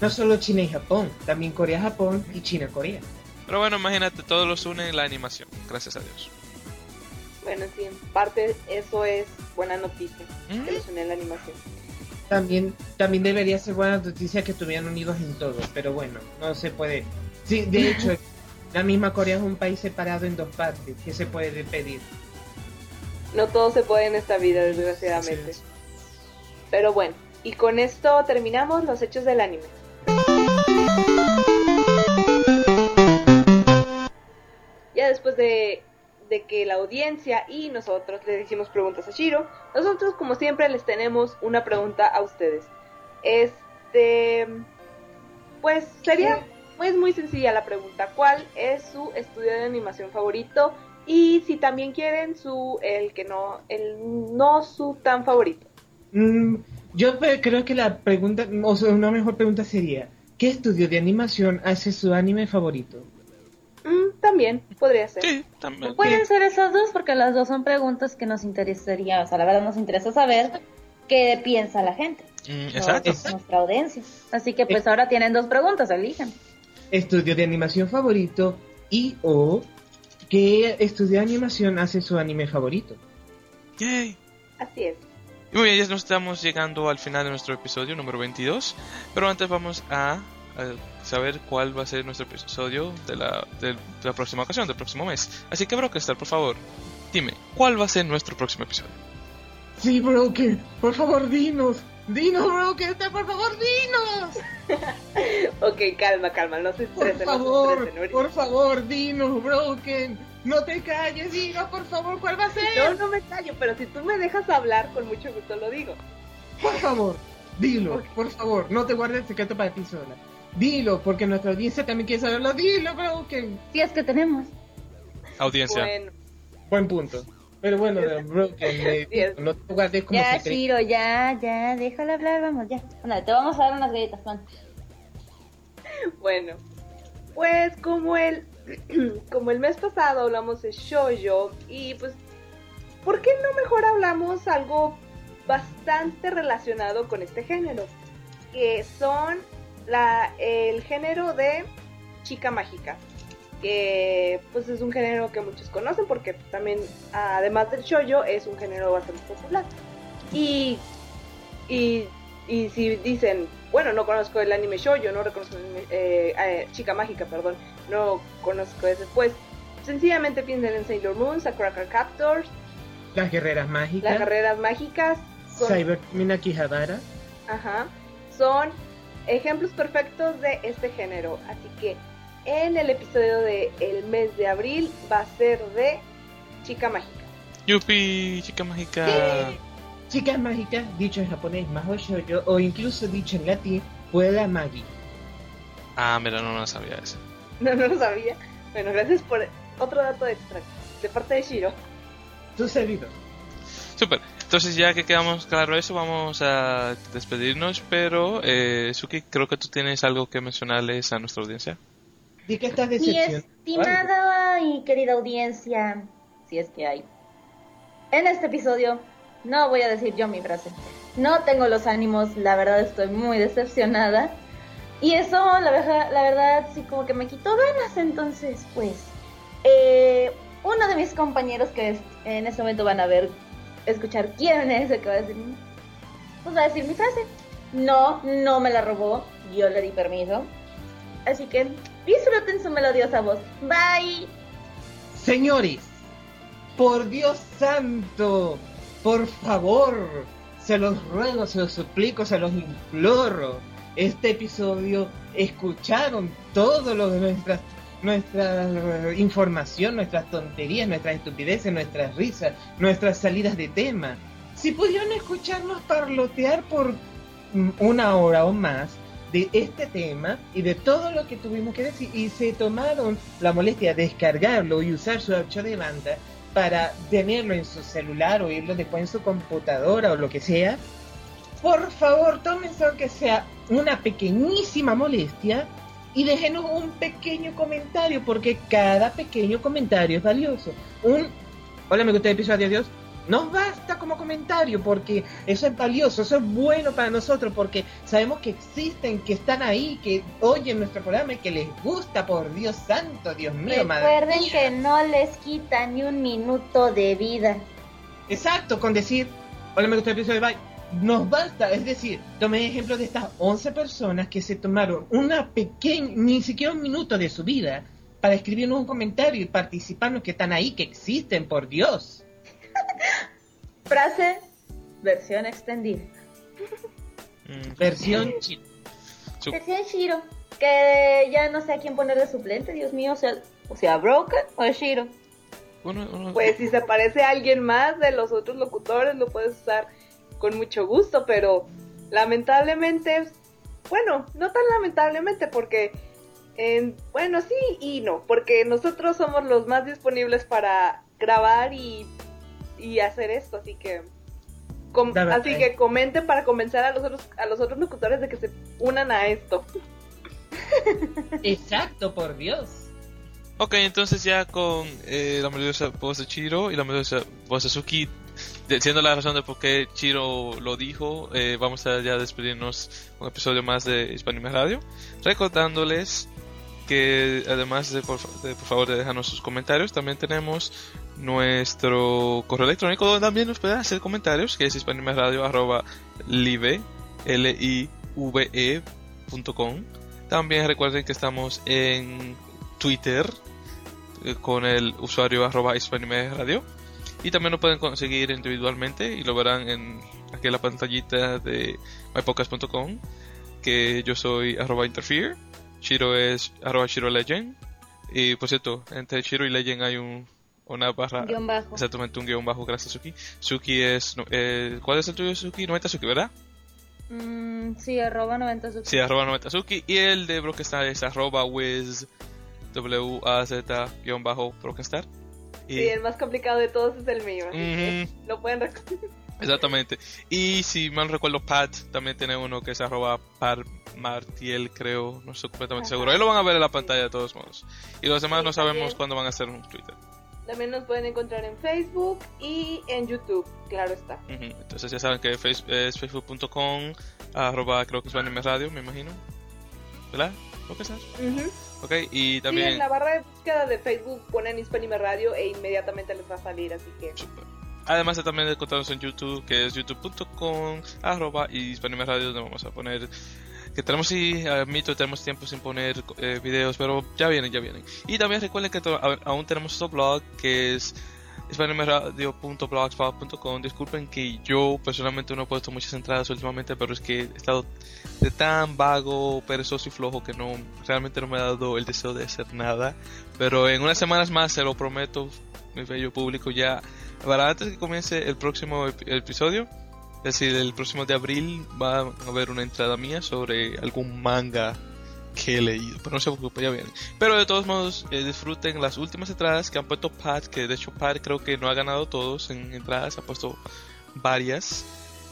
no solo China y Japón, también Corea-Japón y China-Corea. Pero bueno, imagínate, todos los unen la animación, gracias a Dios. Bueno, sí, en parte eso es buena noticia, ¿Mm? que los une en la animación. También, también debería ser buena noticia que estuvieran unidos en todo, pero bueno, no se puede. Sí, de hecho, la misma Corea es un país separado en dos partes. ¿Qué se puede pedir? No todo se puede en esta vida, desgraciadamente. Pero bueno, y con esto terminamos los hechos del anime. Después de, de que la audiencia y nosotros le hicimos preguntas a Shiro, nosotros como siempre les tenemos una pregunta a ustedes. Este, pues sería pues muy sencilla la pregunta. ¿Cuál es su estudio de animación favorito? Y si también quieren su el que no el no su tan favorito. Mm, yo pe- creo que la pregunta, o sea, una mejor pregunta sería: ¿qué estudio de animación hace su anime favorito? Mm, también podría ser. Sí, también. Pueden ser esas dos porque las dos son preguntas que nos interesaría, o sea, la verdad nos interesa saber qué piensa la gente. Mm, exacto. es nuestra audiencia. Así que pues ahora tienen dos preguntas, elijan. Estudio de animación favorito y o qué estudio de animación hace su anime favorito. Yay. Así es. Y muy bien, ya nos estamos llegando al final de nuestro episodio número 22. Pero antes vamos a, a saber cuál va a ser nuestro episodio de la, de la próxima ocasión, del próximo mes. Así que, Brockstar, por favor, dime, ¿cuál va a ser nuestro próximo episodio? Sí, Broken, por favor, dinos. Dinos, Broken, por favor, dinos. Ok, calma, calma, no se Por estresen, no se favor, estresen. ahorita- por favor, dinos, Broken. No te calles, dinos, por favor, ¿cuál va a ser? No, no me callo, pero si tú me dejas hablar, con mucho gusto lo digo. Por favor, dilo, por favor, no te guardes el secreto para ti sola. Dilo, porque nuestra audiencia también quiere saberlo. Dilo, Broken. Si es que tenemos. Audiencia. Bueno, Buen punto. Pero bueno, Broken, eh, Diez. no te guardes como Ya. Shiro, ya, ya, déjalo hablar, vamos, ya. Bueno, te vamos a dar unas galletas, man. bueno. Pues como el, como el mes pasado hablamos de shoujo y pues, ¿por qué no mejor hablamos algo bastante relacionado con este género? Que son la, el género de chica mágica. Que pues es un género que muchos conocen porque también, además del shoujo, es un género bastante popular. Y, y, y si dicen, bueno, no conozco el anime shoujo, no reconozco el anime, eh, eh, chica mágica, perdón, no conozco ese, pues sencillamente piensen en Sailor Moon, Sakura Card Captors, Las guerreras mágicas. las carreras mágicas, son, Cyber Minaki Hadara. ajá, son ejemplos perfectos de este género. Así que en el episodio de el mes de abril va a ser de chica mágica. Yupi, chica mágica. Chicas mágicas, dicho en japonés, Maho Shoujo, o incluso dicho en latín, Pueda Magi. Ah, mira, no, no sabía eso. No, no lo sabía. Bueno, gracias por otro dato extra de parte de Shiro. Tu servidor. Super. Entonces, ya que quedamos claro eso, vamos a despedirnos. Pero, eh, Suki, creo que tú tienes algo que mencionarles a nuestra audiencia. Di que estás Mi estimada y querida audiencia, si es que hay. En este episodio no voy a decir yo mi frase. No tengo los ánimos, la verdad estoy muy decepcionada. Y eso, la, verdad, la verdad, sí como que me quitó ganas. Entonces, pues, eh, uno de mis compañeros que en este momento van a ver, escuchar quién es el que va a decir, pues va a decir mi frase. No, no me la robó, yo le di permiso. Así que disfruten su melodiosa voz. Bye. Señores, por Dios santo, por favor, se los ruego, se los suplico, se los imploro. Este episodio escucharon todo lo de nuestras nuestra información, nuestras tonterías, nuestras estupideces, nuestras risas, nuestras salidas de tema. Si pudieron escucharnos parlotear por mm, una hora o más de este tema y de todo lo que tuvimos que decir y se tomaron la molestia de descargarlo y usar su archivo de banda para tenerlo en su celular o irlo después en su computadora o lo que sea, por favor tómense aunque sea una pequeñísima molestia y déjenos un pequeño comentario porque cada pequeño comentario es valioso. Un hola me gusta el episodio, adiós. Nos basta como comentario porque eso es valioso, eso es bueno para nosotros porque sabemos que existen, que están ahí, que oyen nuestro programa y que les gusta, por Dios santo, Dios mío, madre. Recuerden que no les quita ni un minuto de vida. Exacto, con decir, hola me gusta el episodio, bye. Nos basta, es decir, tomé ejemplo de estas 11 personas que se tomaron una pequeña, ni siquiera un minuto de su vida para escribirnos un comentario y participarnos que están ahí, que existen, por Dios. Frase, versión extendida. Mm, Versión. Su- Versión Shiro. Que ya no sé a quién poner de suplente, Dios mío. O sea, o sea Broken o Shiro. uno- uno- Pues si se parece a alguien más de los otros locutores, lo puedes usar con mucho gusto, pero lamentablemente, bueno, no tan lamentablemente porque, en, bueno, sí y no, porque nosotros somos los más disponibles para grabar y, y hacer esto, así que... com- así que comenten para convencer a los otros a los otros locutores de que se unan a esto. Exacto, por Dios. Ok, entonces ya con eh, la melodiosa voz de Chiro y la melodiosa voz de Suki, diciendo la razón de por qué Chiro lo dijo, eh, vamos a ya despedirnos un episodio más de Hispanime Radio, recordándoles que además de por, favor de dejarnos sus comentarios, también tenemos nuestro correo electrónico donde también nos pueden hacer comentarios, que es v e También recuerden que estamos en Twitter eh, con el usuario arroba Radio. Y también lo pueden conseguir individualmente y lo verán en aquí en la pantallita de mypodcast.com que yo soy arroba interfere, Chiro es arroba Chiro Legend y por cierto, entre Chiro y Legend hay un, una barra, Guión bajo. exactamente un guion bajo gracias a Suki. Suki es, eh, ¿cuál es el tuyo Suki? 90 Suki, ¿verdad? Mm, sí, arroba 90 Sí, arroba 90 Suki y el de Brockenstar es arroba wiz w a z guion bajo. Y, Sí, el más complicado de todos es el mío. Ujú. Lo pueden reconocer. Exactamente. Y si mal recuerdo, Pat también tiene uno que es arroba par Martiel, creo. No estoy completamente Ajá. seguro. Ahí lo van a ver en la pantalla de todos modos. Y los demás Sí, no sabemos también. cuándo van a hacer un Twitter. También nos pueden encontrar en Facebook y en YouTube, claro está. Ujú. Entonces ya saben que es facebook.com, arroba creo que es Anime Radio, me imagino. ¿Verdad? ¿Lo que estás? Ok, y Sí, también... en la barra de búsqueda de Facebook ponen Hispanime Radio e inmediatamente les va a salir, así que Super. Además de también encontrarnos en YouTube, que es youtube.com, arroba y Hispanime Radio, donde vamos a poner... Que tenemos, sí, admito, tenemos tiempo sin poner eh, videos, pero ya vienen, ya vienen. Y también recuerden que aún tenemos otro blog, que es hispanimeradio.blogspot.com. Disculpen que yo personalmente no he puesto muchas entradas últimamente, pero es que he estado de tan vago, perezoso y flojo que no realmente no me ha dado el deseo de hacer nada. Pero en unas semanas más, se lo prometo, mi bello público, ya para antes que comience el próximo ep- episodio, es decir, el próximo de abril, va a haber una entrada mía sobre algún manga que he leído. Pero no se preocupen, ya viene. Pero de todos modos, eh, disfruten las últimas entradas que han puesto Pat, que de hecho Pat creo que no ha ganado todos en entradas, ha puesto varias.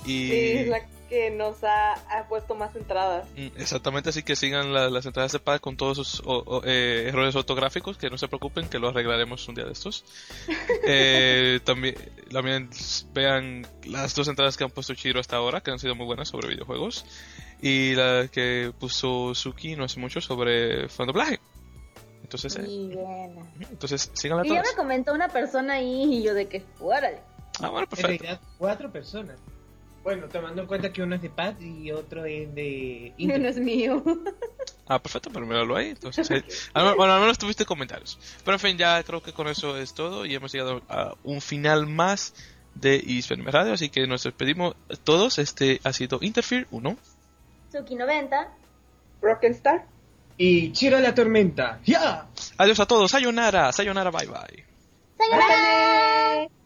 Y sí, es la que nos ha, ha puesto más entradas. Mm, Exactamente, así que sigan la- las entradas de Pat con todos sus o- o- eh, errores ortográficos, que no se preocupen, que lo arreglaremos un día de estos. Eh, también, también vean las dos entradas que han puesto Chiro hasta ahora, que han sido muy buenas sobre videojuegos, y la que puso Suki no hace mucho sobre fandoblaje. Entonces, eh, entonces síganla Y ya todas. me comentó una persona ahí y yo de que, órale. Ah, bueno, En perfecto. realidad, cuatro personas. Bueno, tomando en cuenta que uno es de Pat y otro es de No Inter. es mío. Ah, perfecto, pero míralo ahí. Entonces, eh, al menos- bueno, al menos tuviste comentarios. Pero en fin, ya creo que con eso es todo y hemos llegado a un final más de Hispanime Radio, así que nos despedimos todos. Este ha sido Interfere 1. Suki 90. Rockenstar. Y Chiro la tormenta. ¡Ya! Adiós a todos, sayonara, sayonara, bye bye. ¡Sayonara! Bye.